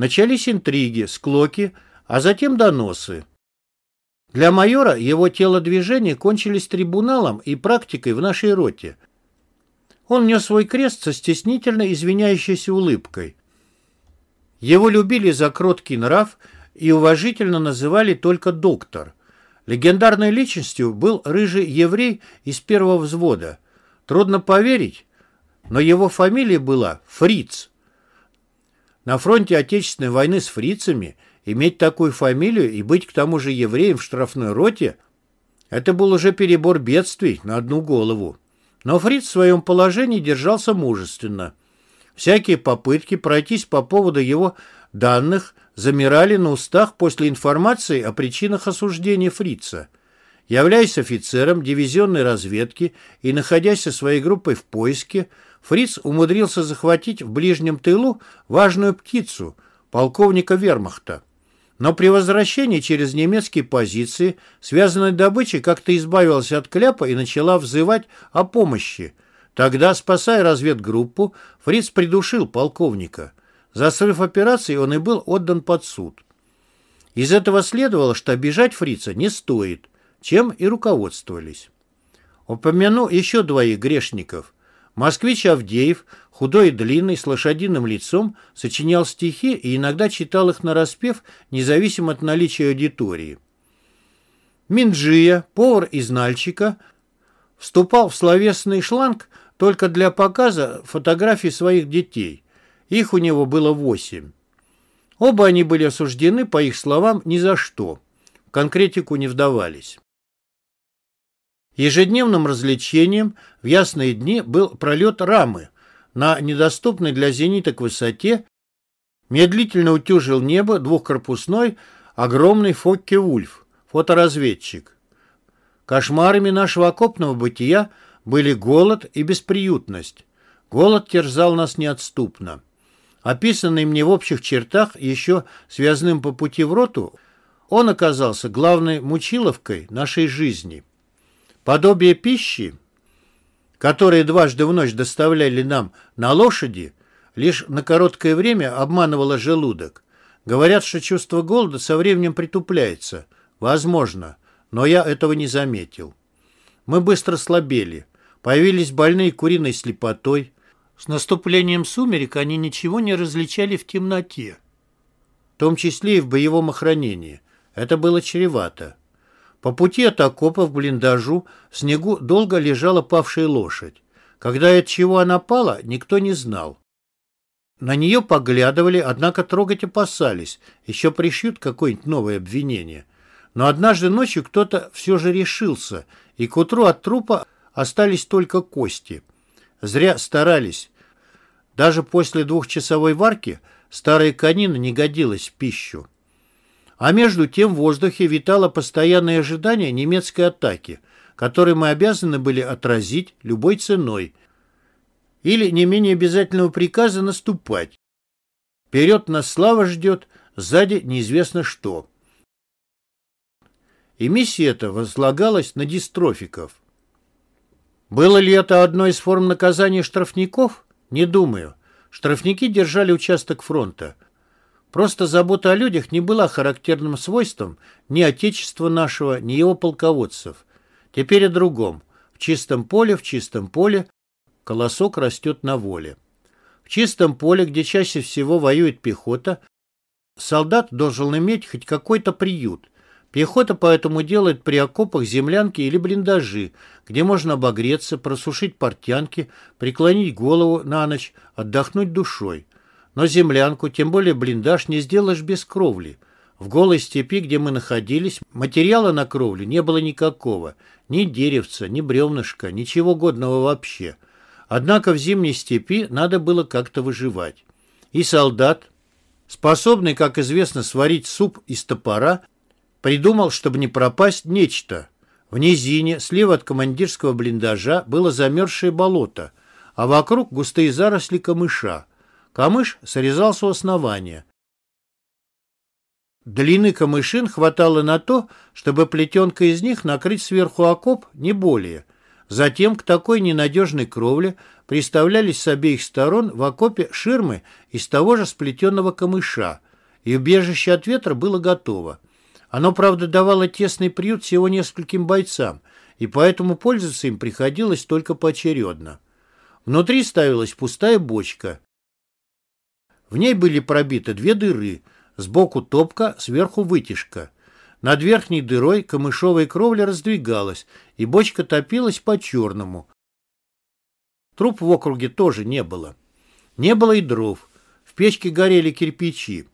начались интриги, склоки, а затем доносы. Для майора его телодвижения кончились трибуналом и практикой в нашей роте. Он нес свой крест со стеснительно извиняющейся улыбкой. Его любили за кроткий нрав и уважительно называли только доктор. Легендарной личностью был рыжий еврей из первого взвода. Трудно поверить, но его фамилия была Фриц. На фронте Отечественной войны с фрицами – Иметь такую фамилию и быть к тому же евреем в штрафной роте – это был уже перебор бедствий на одну голову. Но Фриц в своем положении держался мужественно. Всякие попытки пройтись по поводу его данных замирали на устах после информации о причинах осуждения Фрица. Являясь офицером дивизионной разведки и находясь со своей группой в поиске, Фриц умудрился захватить в ближнем тылу важную птицу – полковника вермахта. Но при возвращении через немецкие позиции связанная добыча как-то избавилась от кляпа и начала взывать о помощи. Тогда, спасая разведгруппу, Фриц придушил полковника. За срыв операции он и был отдан под суд. Из этого следовало, что обижать Фрица не стоит, чем и руководствовались. Упомяну еще двоих грешников – Москвич Авдеев, худой и длинный, с лошадиным лицом, сочинял стихи и иногда читал их нараспев, независимо от наличия аудитории. Минджия, повар из Нальчика, вступал в словесный шланг только для показа фотографий своих детей. Их у него было восемь. Оба они были осуждены, по их словам, ни за что. В конкретику не вдавались. Ежедневным развлечением в ясные дни был пролет рамы на недоступной для зениток высоте, медлительно утюжил небо двухкорпусной огромный Фокке-Вульф, фоторазведчик. Кошмарами нашего окопного бытия были голод и бесприютность. Голод терзал нас неотступно. Описанный мне в общих чертах еще связанным по пути в роту, он оказался главной мучиловкой нашей жизни – Подобие пищи, которые дважды в ночь доставляли нам на лошади, лишь на короткое время обманывало желудок. Говорят, что чувство голода со временем притупляется. Возможно, но я этого не заметил. Мы быстро слабели. Появились больные куриной слепотой. С наступлением сумерек они ничего не различали в темноте, в том числе и в боевом охранении. Это было чревато. По пути от окопа в блиндажу в снегу долго лежала павшая лошадь. Когда и от чего она пала, никто не знал. На нее поглядывали, однако трогать опасались, еще пришьют какое-нибудь новое обвинение. Но однажды ночью кто-то все же решился, и к утру от трупа остались только кости. Зря старались. Даже после двухчасовой варки старая конина не годилась в пищу. А между тем в воздухе витало постоянное ожидание немецкой атаки, которую мы обязаны были отразить любой ценой, или не менее обязательного приказа наступать. Вперед нас слава ждет, сзади неизвестно что. И миссия эта возлагалась на дистрофиков. Было ли это одной из форм наказания штрафников? Не думаю. Штрафники держали участок фронта. Просто забота о людях не была характерным свойством ни Отечества нашего, ни его полководцев. Теперь о другом. В чистом поле, в чистом поле колосок растет на воле. В чистом поле, где чаще всего воюет пехота, солдат должен иметь хоть какой-то приют. Пехота поэтому делает при окопах землянки или блиндажи, где можно обогреться, просушить портянки, преклонить голову на ночь, отдохнуть душой. Но землянку, тем более блиндаж, не сделаешь без кровли. В голой степи, где мы находились, материала на кровлю не было никакого. Ни деревца, ни бревнышка, ничего годного вообще. Однако в зимней степи надо было как-то выживать. И солдат, способный, как известно, сварить суп из топора, придумал, чтобы не пропасть, нечто. В низине, слева от командирского блиндажа, было замерзшее болото, а вокруг густые заросли камыша. Камыш срезался у основания. Длины камышин хватало на то, чтобы плетенка из них накрыть сверху окоп, не более. Затем к такой ненадежной кровле приставлялись с обеих сторон в окопе ширмы из того же сплетенного камыша, и убежище от ветра было готово. Оно, правда, давало тесный приют всего нескольким бойцам, и поэтому пользоваться им приходилось только поочередно. Внутри ставилась пустая бочка. В ней были пробиты две дыры, сбоку топка, сверху вытяжка. Над верхней дырой камышовая кровля раздвигалась, и бочка топилась по-черному. Труп в округе тоже не было. Не было и дров. В печке горели кирпичи.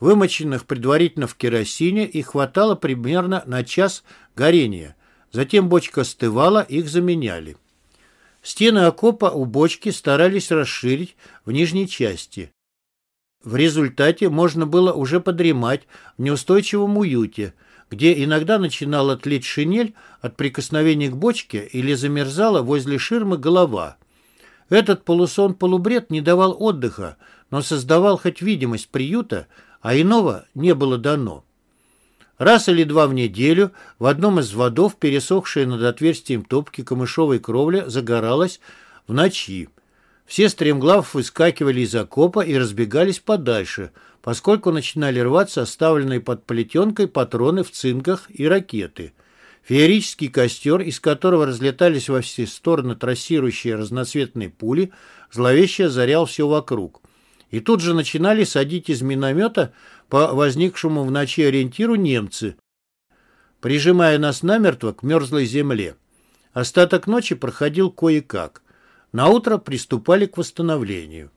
Вымоченных предварительно в керосине их хватало примерно на час горения. Затем бочка остывала, их заменяли. Стены окопа у бочки старались расширить в нижней части. В результате можно было уже подремать в неустойчивом уюте, где иногда начинала тлеть шинель от прикосновения к бочке или замерзала возле ширмы голова. Этот полусон-полубред не давал отдыха, но создавал хоть видимость приюта, а иного не было дано. Раз или два в неделю в одном из водов, пересохшая над отверстием топки камышовой кровля, загоралась в ночи. Все стремглав выскакивали из окопа и разбегались подальше, поскольку начинали рваться оставленные под плетенкой патроны в цинках и ракеты. Феерический костер, из которого разлетались во все стороны трассирующие разноцветные пули, зловеще озарял все вокруг. И тут же начинали садить из миномета по возникшему в ночи ориентиру немцы, прижимая нас намертво к мерзлой земле. Остаток ночи проходил кое-как. Наутро приступали к восстановлению.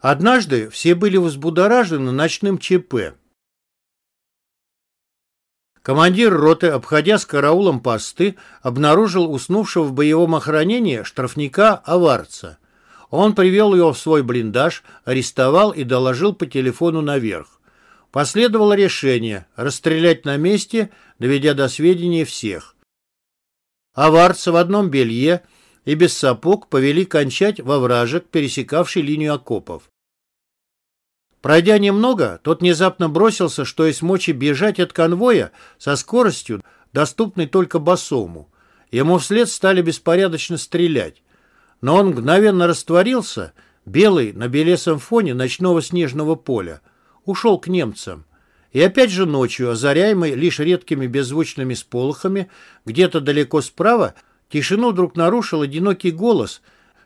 Однажды все были взбудоражены ночным ЧП. Командир роты, обходя с караулом посты, обнаружил уснувшего в боевом охранении штрафника Аварца. Он привел его в свой блиндаж, арестовал и доложил по телефону наверх. Последовало решение расстрелять на месте, доведя до сведения всех. Аварца в одном белье и без сапог повели кончать во вражек, пересекавший линию окопов. Пройдя немного, тот внезапно бросился, что есть мочи бежать от конвоя со скоростью, доступной только босому. Ему вслед стали беспорядочно стрелять но он мгновенно растворился, белый на белесом фоне ночного снежного поля, ушел к немцам. И опять же ночью, озаряемый лишь редкими беззвучными сполохами, где-то далеко справа, тишину вдруг нарушил одинокий голос,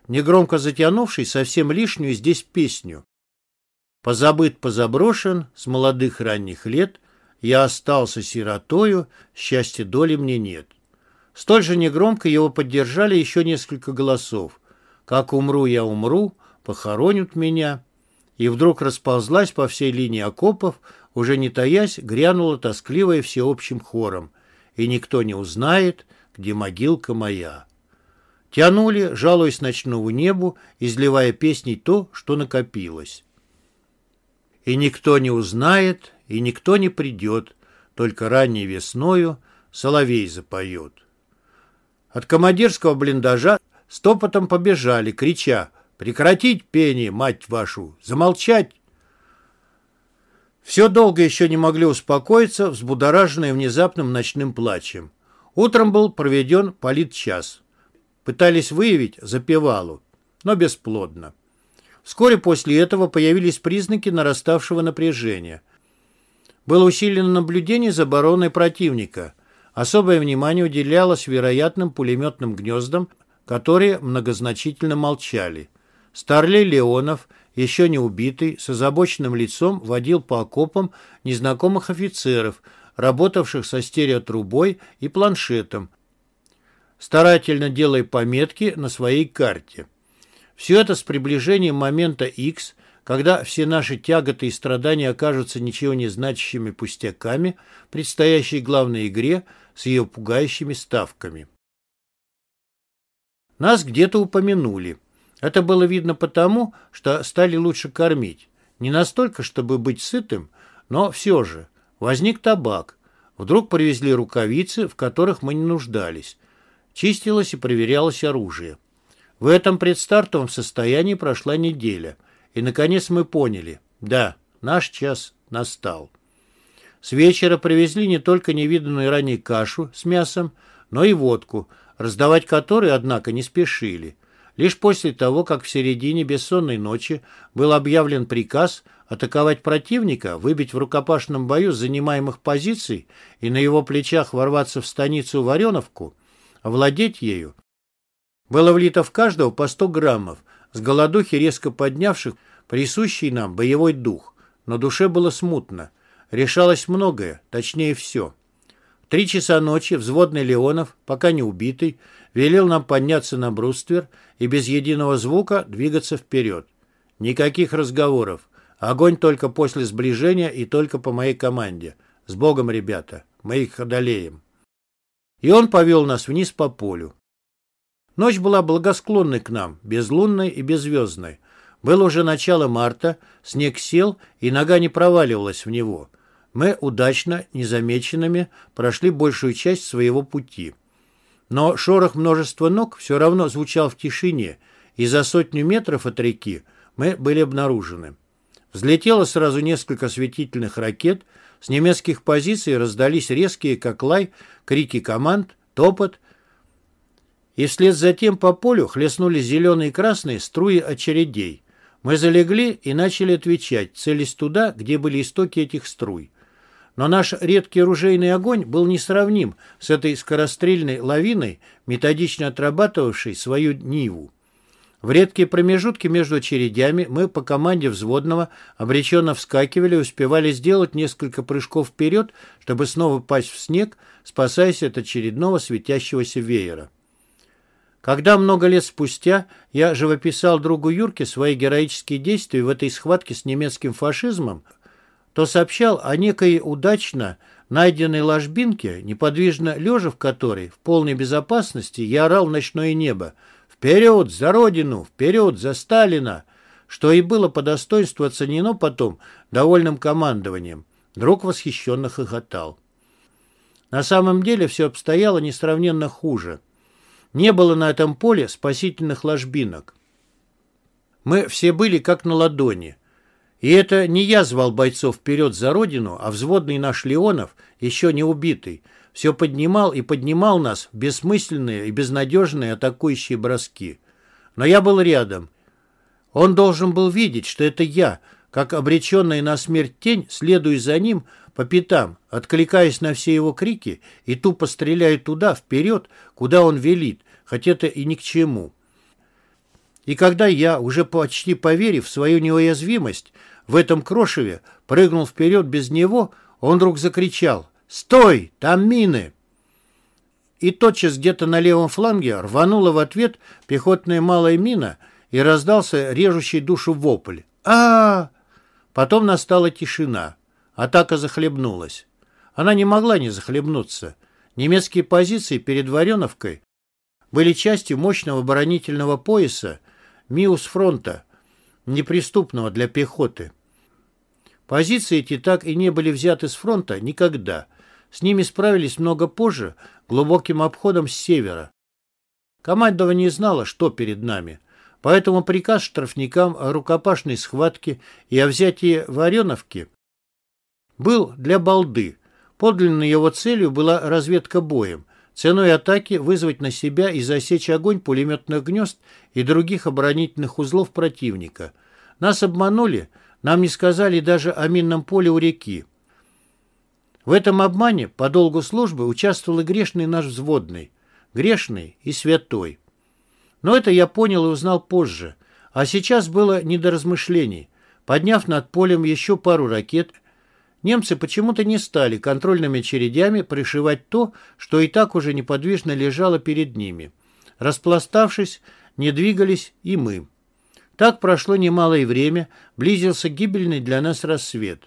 негромко затянувший совсем лишнюю здесь песню. Позабыт, позаброшен, с молодых ранних лет, я остался сиротою, счастья доли мне нет. Столь же негромко его поддержали еще несколько голосов. Как умру я умру, похоронят меня. И вдруг расползлась по всей линии окопов, уже не таясь, грянула тоскливая всеобщим хором. И никто не узнает, где могилка моя. Тянули, жалуясь ночному небу, изливая песней то, что накопилось. И никто не узнает, и никто не придет, только ранней весною соловей запоет. От командирского блиндажа стопотом побежали, крича «Прекратить пение, мать вашу! Замолчать!» Все долго еще не могли успокоиться, взбудораженные внезапным ночным плачем. Утром был проведен политчас. Пытались выявить запевалу, но бесплодно. Вскоре после этого появились признаки нараставшего напряжения. Было усилено наблюдение за обороной противника. Особое внимание уделялось вероятным пулеметным гнездам которые многозначительно молчали. Старлей Леонов еще не убитый, с озабоченным лицом водил по окопам незнакомых офицеров, работавших со стереотрубой и планшетом, старательно делая пометки на своей карте. Все это с приближением момента X, когда все наши тяготы и страдания окажутся ничего не значащими пустяками, предстоящей главной игре с ее пугающими ставками. Нас где-то упомянули. Это было видно потому, что стали лучше кормить. Не настолько, чтобы быть сытым, но все же. Возник табак. Вдруг привезли рукавицы, в которых мы не нуждались. Чистилось и проверялось оружие. В этом предстартовом состоянии прошла неделя. И, наконец, мы поняли. Да, наш час настал. С вечера привезли не только невиданную ранее кашу с мясом, но и водку, раздавать которую, однако, не спешили. Лишь после того, как в середине бессонной ночи был объявлен приказ атаковать противника, выбить в рукопашном бою занимаемых позиций и на его плечах ворваться в станицу Вареновку, овладеть ею, было влито в каждого по 100 граммов, с голодухи резко поднявших присущий нам боевой дух. Но душе было смутно. Решалось многое, точнее все. Три часа ночи взводный Леонов, пока не убитый, велел нам подняться на бруствер и без единого звука двигаться вперед. Никаких разговоров. Огонь только после сближения и только по моей команде. С Богом, ребята, мы их одолеем. И он повел нас вниз по полю. Ночь была благосклонной к нам, безлунной и беззвездной. Было уже начало марта, снег сел, и нога не проваливалась в него. Мы удачно, незамеченными, прошли большую часть своего пути. Но шорох множества ног все равно звучал в тишине, и за сотню метров от реки мы были обнаружены. Взлетело сразу несколько светительных ракет, с немецких позиций раздались резкие, как лай, крики команд, топот, и вслед за тем по полю хлестнули зеленые и красные струи очередей. Мы залегли и начали отвечать, целясь туда, где были истоки этих струй. Но наш редкий ружейный огонь был несравним с этой скорострельной лавиной, методично отрабатывавшей свою Ниву. В редкие промежутки между очередями мы по команде взводного обреченно вскакивали и успевали сделать несколько прыжков вперед, чтобы снова пасть в снег, спасаясь от очередного светящегося веера. Когда много лет спустя я живописал другу Юрке свои героические действия в этой схватке с немецким фашизмом, то сообщал о некой удачно найденной ложбинке, неподвижно лежа в которой, в полной безопасности, я орал в ночное небо «Вперед! За Родину! Вперед! За Сталина!» что и было по достоинству оценено потом довольным командованием. Друг восхищенно хохотал. На самом деле все обстояло несравненно хуже. Не было на этом поле спасительных ложбинок. Мы все были как на ладони. И это не я звал бойцов вперед за родину, а взводный наш Леонов, еще не убитый, все поднимал и поднимал нас в бессмысленные и безнадежные атакующие броски. Но я был рядом. Он должен был видеть, что это я, как обреченная на смерть тень, следую за ним по пятам, откликаясь на все его крики и тупо стреляю туда, вперед, куда он велит, хотя это и ни к чему. И когда я, уже почти поверив в свою неуязвимость, в этом крошеве прыгнул вперед без него, он вдруг закричал «Стой! Там мины!» И тотчас где-то на левом фланге рванула в ответ пехотная малая мина и раздался режущий душу вопль. а, -а, -а Потом настала тишина. Атака захлебнулась. Она не могла не захлебнуться. Немецкие позиции перед Вареновкой были частью мощного оборонительного пояса Миус-фронта, неприступного для пехоты. Позиции эти так и не были взяты с фронта никогда. С ними справились много позже, глубоким обходом с севера. Командование знало, что перед нами. Поэтому приказ штрафникам о рукопашной схватке и о взятии Вареновки был для балды. Подлинной его целью была разведка боем, ценой атаки вызвать на себя и засечь огонь пулеметных гнезд и других оборонительных узлов противника. Нас обманули, нам не сказали даже о минном поле у реки. В этом обмане по долгу службы участвовал и грешный наш взводный, грешный и святой. Но это я понял и узнал позже. А сейчас было не до размышлений. Подняв над полем еще пару ракет, немцы почему-то не стали контрольными очередями пришивать то, что и так уже неподвижно лежало перед ними. Распластавшись, не двигались и мы. Так прошло немалое время, близился гибельный для нас рассвет.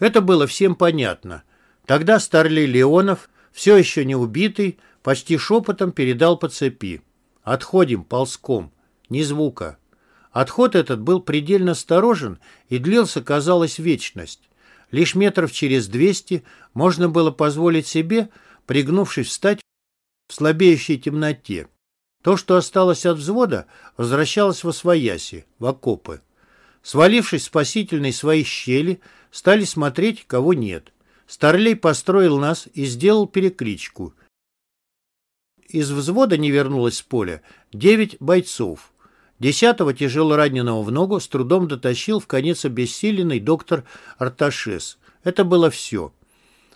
Это было всем понятно. Тогда Старлей Леонов, все еще не убитый, почти шепотом передал по цепи. «Отходим ползком. Ни звука». Отход этот был предельно осторожен и длился, казалось, вечность. Лишь метров через двести можно было позволить себе, пригнувшись, встать в слабеющей темноте. То, что осталось от взвода, возвращалось в освояси, в окопы. Свалившись в спасительной своей щели, стали смотреть, кого нет. Старлей построил нас и сделал перекличку. Из взвода не вернулось с поля девять бойцов. Десятого тяжело раненого в ногу с трудом дотащил в конец обессиленный доктор Арташес. Это было все.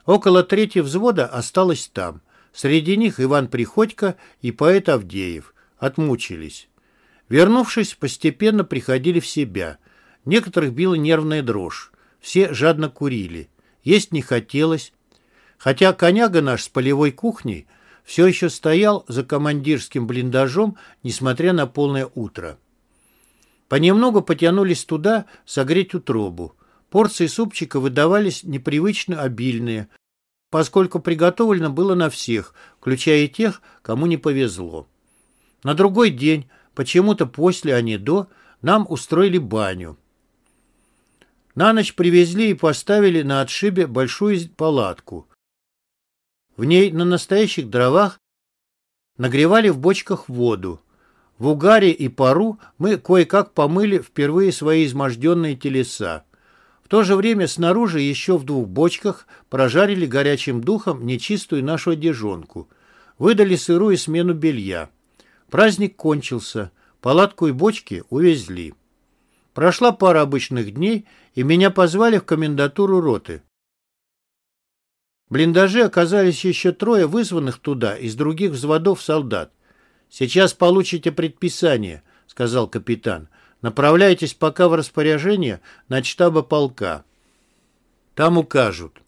Около трети взвода осталось там. Среди них Иван Приходько и поэт Авдеев. Отмучились. Вернувшись, постепенно приходили в себя. Некоторых била нервная дрожь. Все жадно курили. Есть не хотелось. Хотя коняга наш с полевой кухней все еще стоял за командирским блиндажом, несмотря на полное утро. Понемногу потянулись туда согреть утробу. Порции супчика выдавались непривычно обильные, поскольку приготовлено было на всех, включая тех, кому не повезло. На другой день, почему-то после, а не до, нам устроили баню. На ночь привезли и поставили на отшибе большую палатку. В ней на настоящих дровах нагревали в бочках воду. В угаре и пару мы кое-как помыли впервые свои изможденные телеса то же время снаружи еще в двух бочках прожарили горячим духом нечистую нашу одежонку. Выдали сырую смену белья. Праздник кончился. Палатку и бочки увезли. Прошла пара обычных дней, и меня позвали в комендатуру роты. Блиндаже оказались еще трое вызванных туда из других взводов солдат. «Сейчас получите предписание», — сказал капитан. Направляйтесь пока в распоряжение на штаба полка. Там укажут.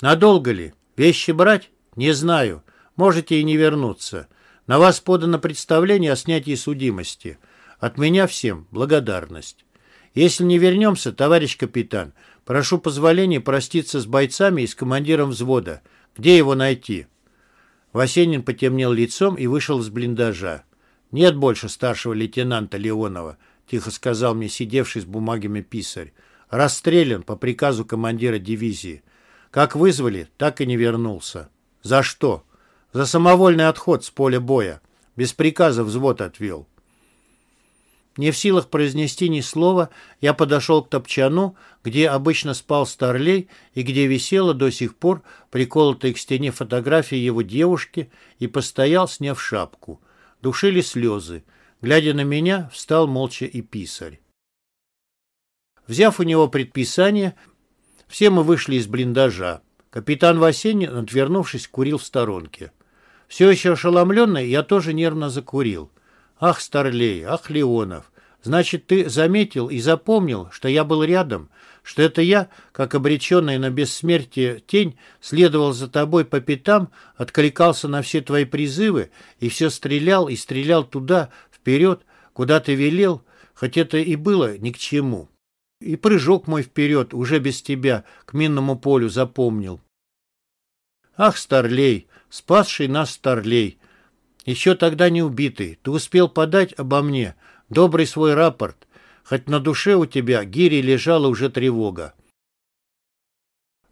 Надолго ли? Вещи брать? Не знаю. Можете и не вернуться. На вас подано представление о снятии судимости. От меня всем благодарность. Если не вернемся, товарищ капитан, прошу позволения проститься с бойцами и с командиром взвода. Где его найти?» Васенин потемнел лицом и вышел из блиндажа. «Нет больше старшего лейтенанта Леонова. — тихо сказал мне сидевший с бумагами писарь. «Расстрелян по приказу командира дивизии. Как вызвали, так и не вернулся. За что? За самовольный отход с поля боя. Без приказа взвод отвел». Не в силах произнести ни слова, я подошел к топчану, где обычно спал Старлей и где висела до сих пор приколотая к стене фотография его девушки, и постоял, сняв шапку. Душили слезы. Глядя на меня, встал молча и писарь. Взяв у него предписание, все мы вышли из блиндажа. Капитан Васенин, отвернувшись, курил в сторонке. Все еще ошеломленный, я тоже нервно закурил. «Ах, Старлей, ах, Леонов, значит, ты заметил и запомнил, что я был рядом, что это я, как обреченный на бессмертие тень, следовал за тобой по пятам, откликался на все твои призывы и все стрелял и стрелял туда, вперед, куда ты велел, хоть это и было ни к чему. И прыжок мой вперед, уже без тебя, к минному полю запомнил. Ах, Старлей, спасший нас Старлей, еще тогда не убитый, ты успел подать обо мне добрый свой рапорт, хоть на душе у тебя гири лежала уже тревога.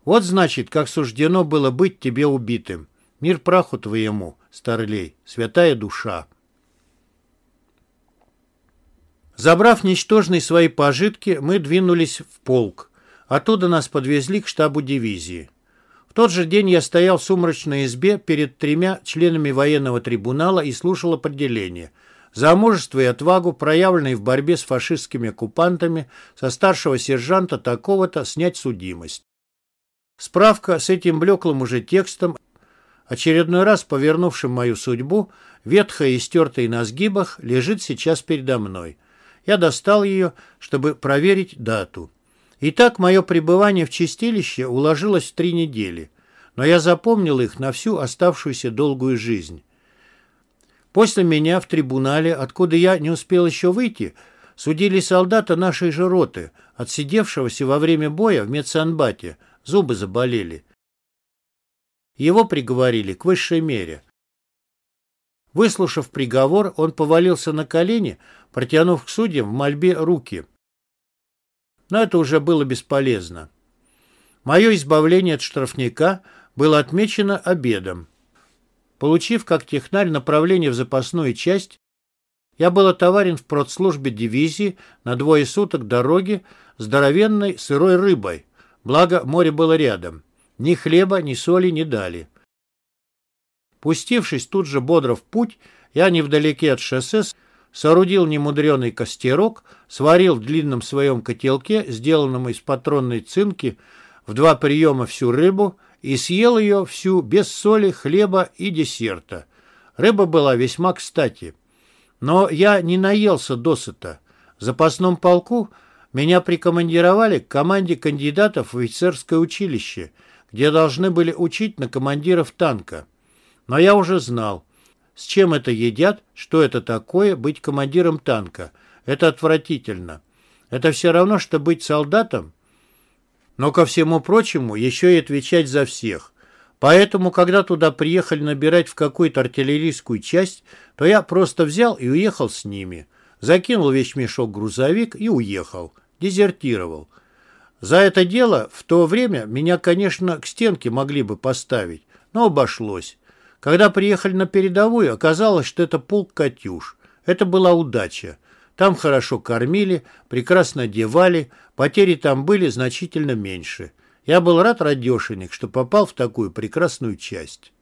Вот значит, как суждено было быть тебе убитым. Мир праху твоему, Старлей, святая душа. Забрав ничтожные свои пожитки, мы двинулись в полк. Оттуда нас подвезли к штабу дивизии. Тот же день я стоял в сумрачной избе перед тремя членами военного трибунала и слушал определение. За мужество и отвагу, проявленные в борьбе с фашистскими оккупантами, со старшего сержанта такого-то снять судимость. Справка с этим блеклым уже текстом очередной раз повернувшим мою судьбу, ветхая и стертая на сгибах, лежит сейчас передо мной. Я достал ее, чтобы проверить дату. Итак, мое пребывание в чистилище уложилось в три недели, но я запомнил их на всю оставшуюся долгую жизнь. После меня в трибунале, откуда я не успел еще выйти, судили солдата нашей же роты, отсидевшегося во время боя в медсанбате, зубы заболели. Его приговорили к высшей мере. Выслушав приговор, он повалился на колени, протянув к судьям в мольбе руки. Но это уже было бесполезно. Мое избавление от штрафника было отмечено обедом. Получив как технарь направление в запасную часть, я был отоварен в продслужбе дивизии на двое суток дороги здоровенной сырой рыбой, благо море было рядом. Ни хлеба, ни соли не дали. Пустившись тут же бодро в путь, я невдалеке от шоссе соорудил немудреный костерок, сварил в длинном своем котелке, сделанном из патронной цинки, в два приема всю рыбу и съел ее всю без соли, хлеба и десерта. Рыба была весьма кстати. Но я не наелся досыта. В запасном полку меня прикомандировали к команде кандидатов в офицерское училище, где должны были учить на командиров танка. Но я уже знал, с чем это едят, что это такое быть командиром танка. Это отвратительно. Это все равно, что быть солдатом, но, ко всему прочему, еще и отвечать за всех. Поэтому, когда туда приехали набирать в какую-то артиллерийскую часть, то я просто взял и уехал с ними. Закинул весь мешок грузовик и уехал. Дезертировал. За это дело в то время меня, конечно, к стенке могли бы поставить, но обошлось. Когда приехали на передовую, оказалось, что это полк «Катюш». Это была удача. Там хорошо кормили, прекрасно одевали, потери там были значительно меньше. Я был рад, радешенек, что попал в такую прекрасную часть.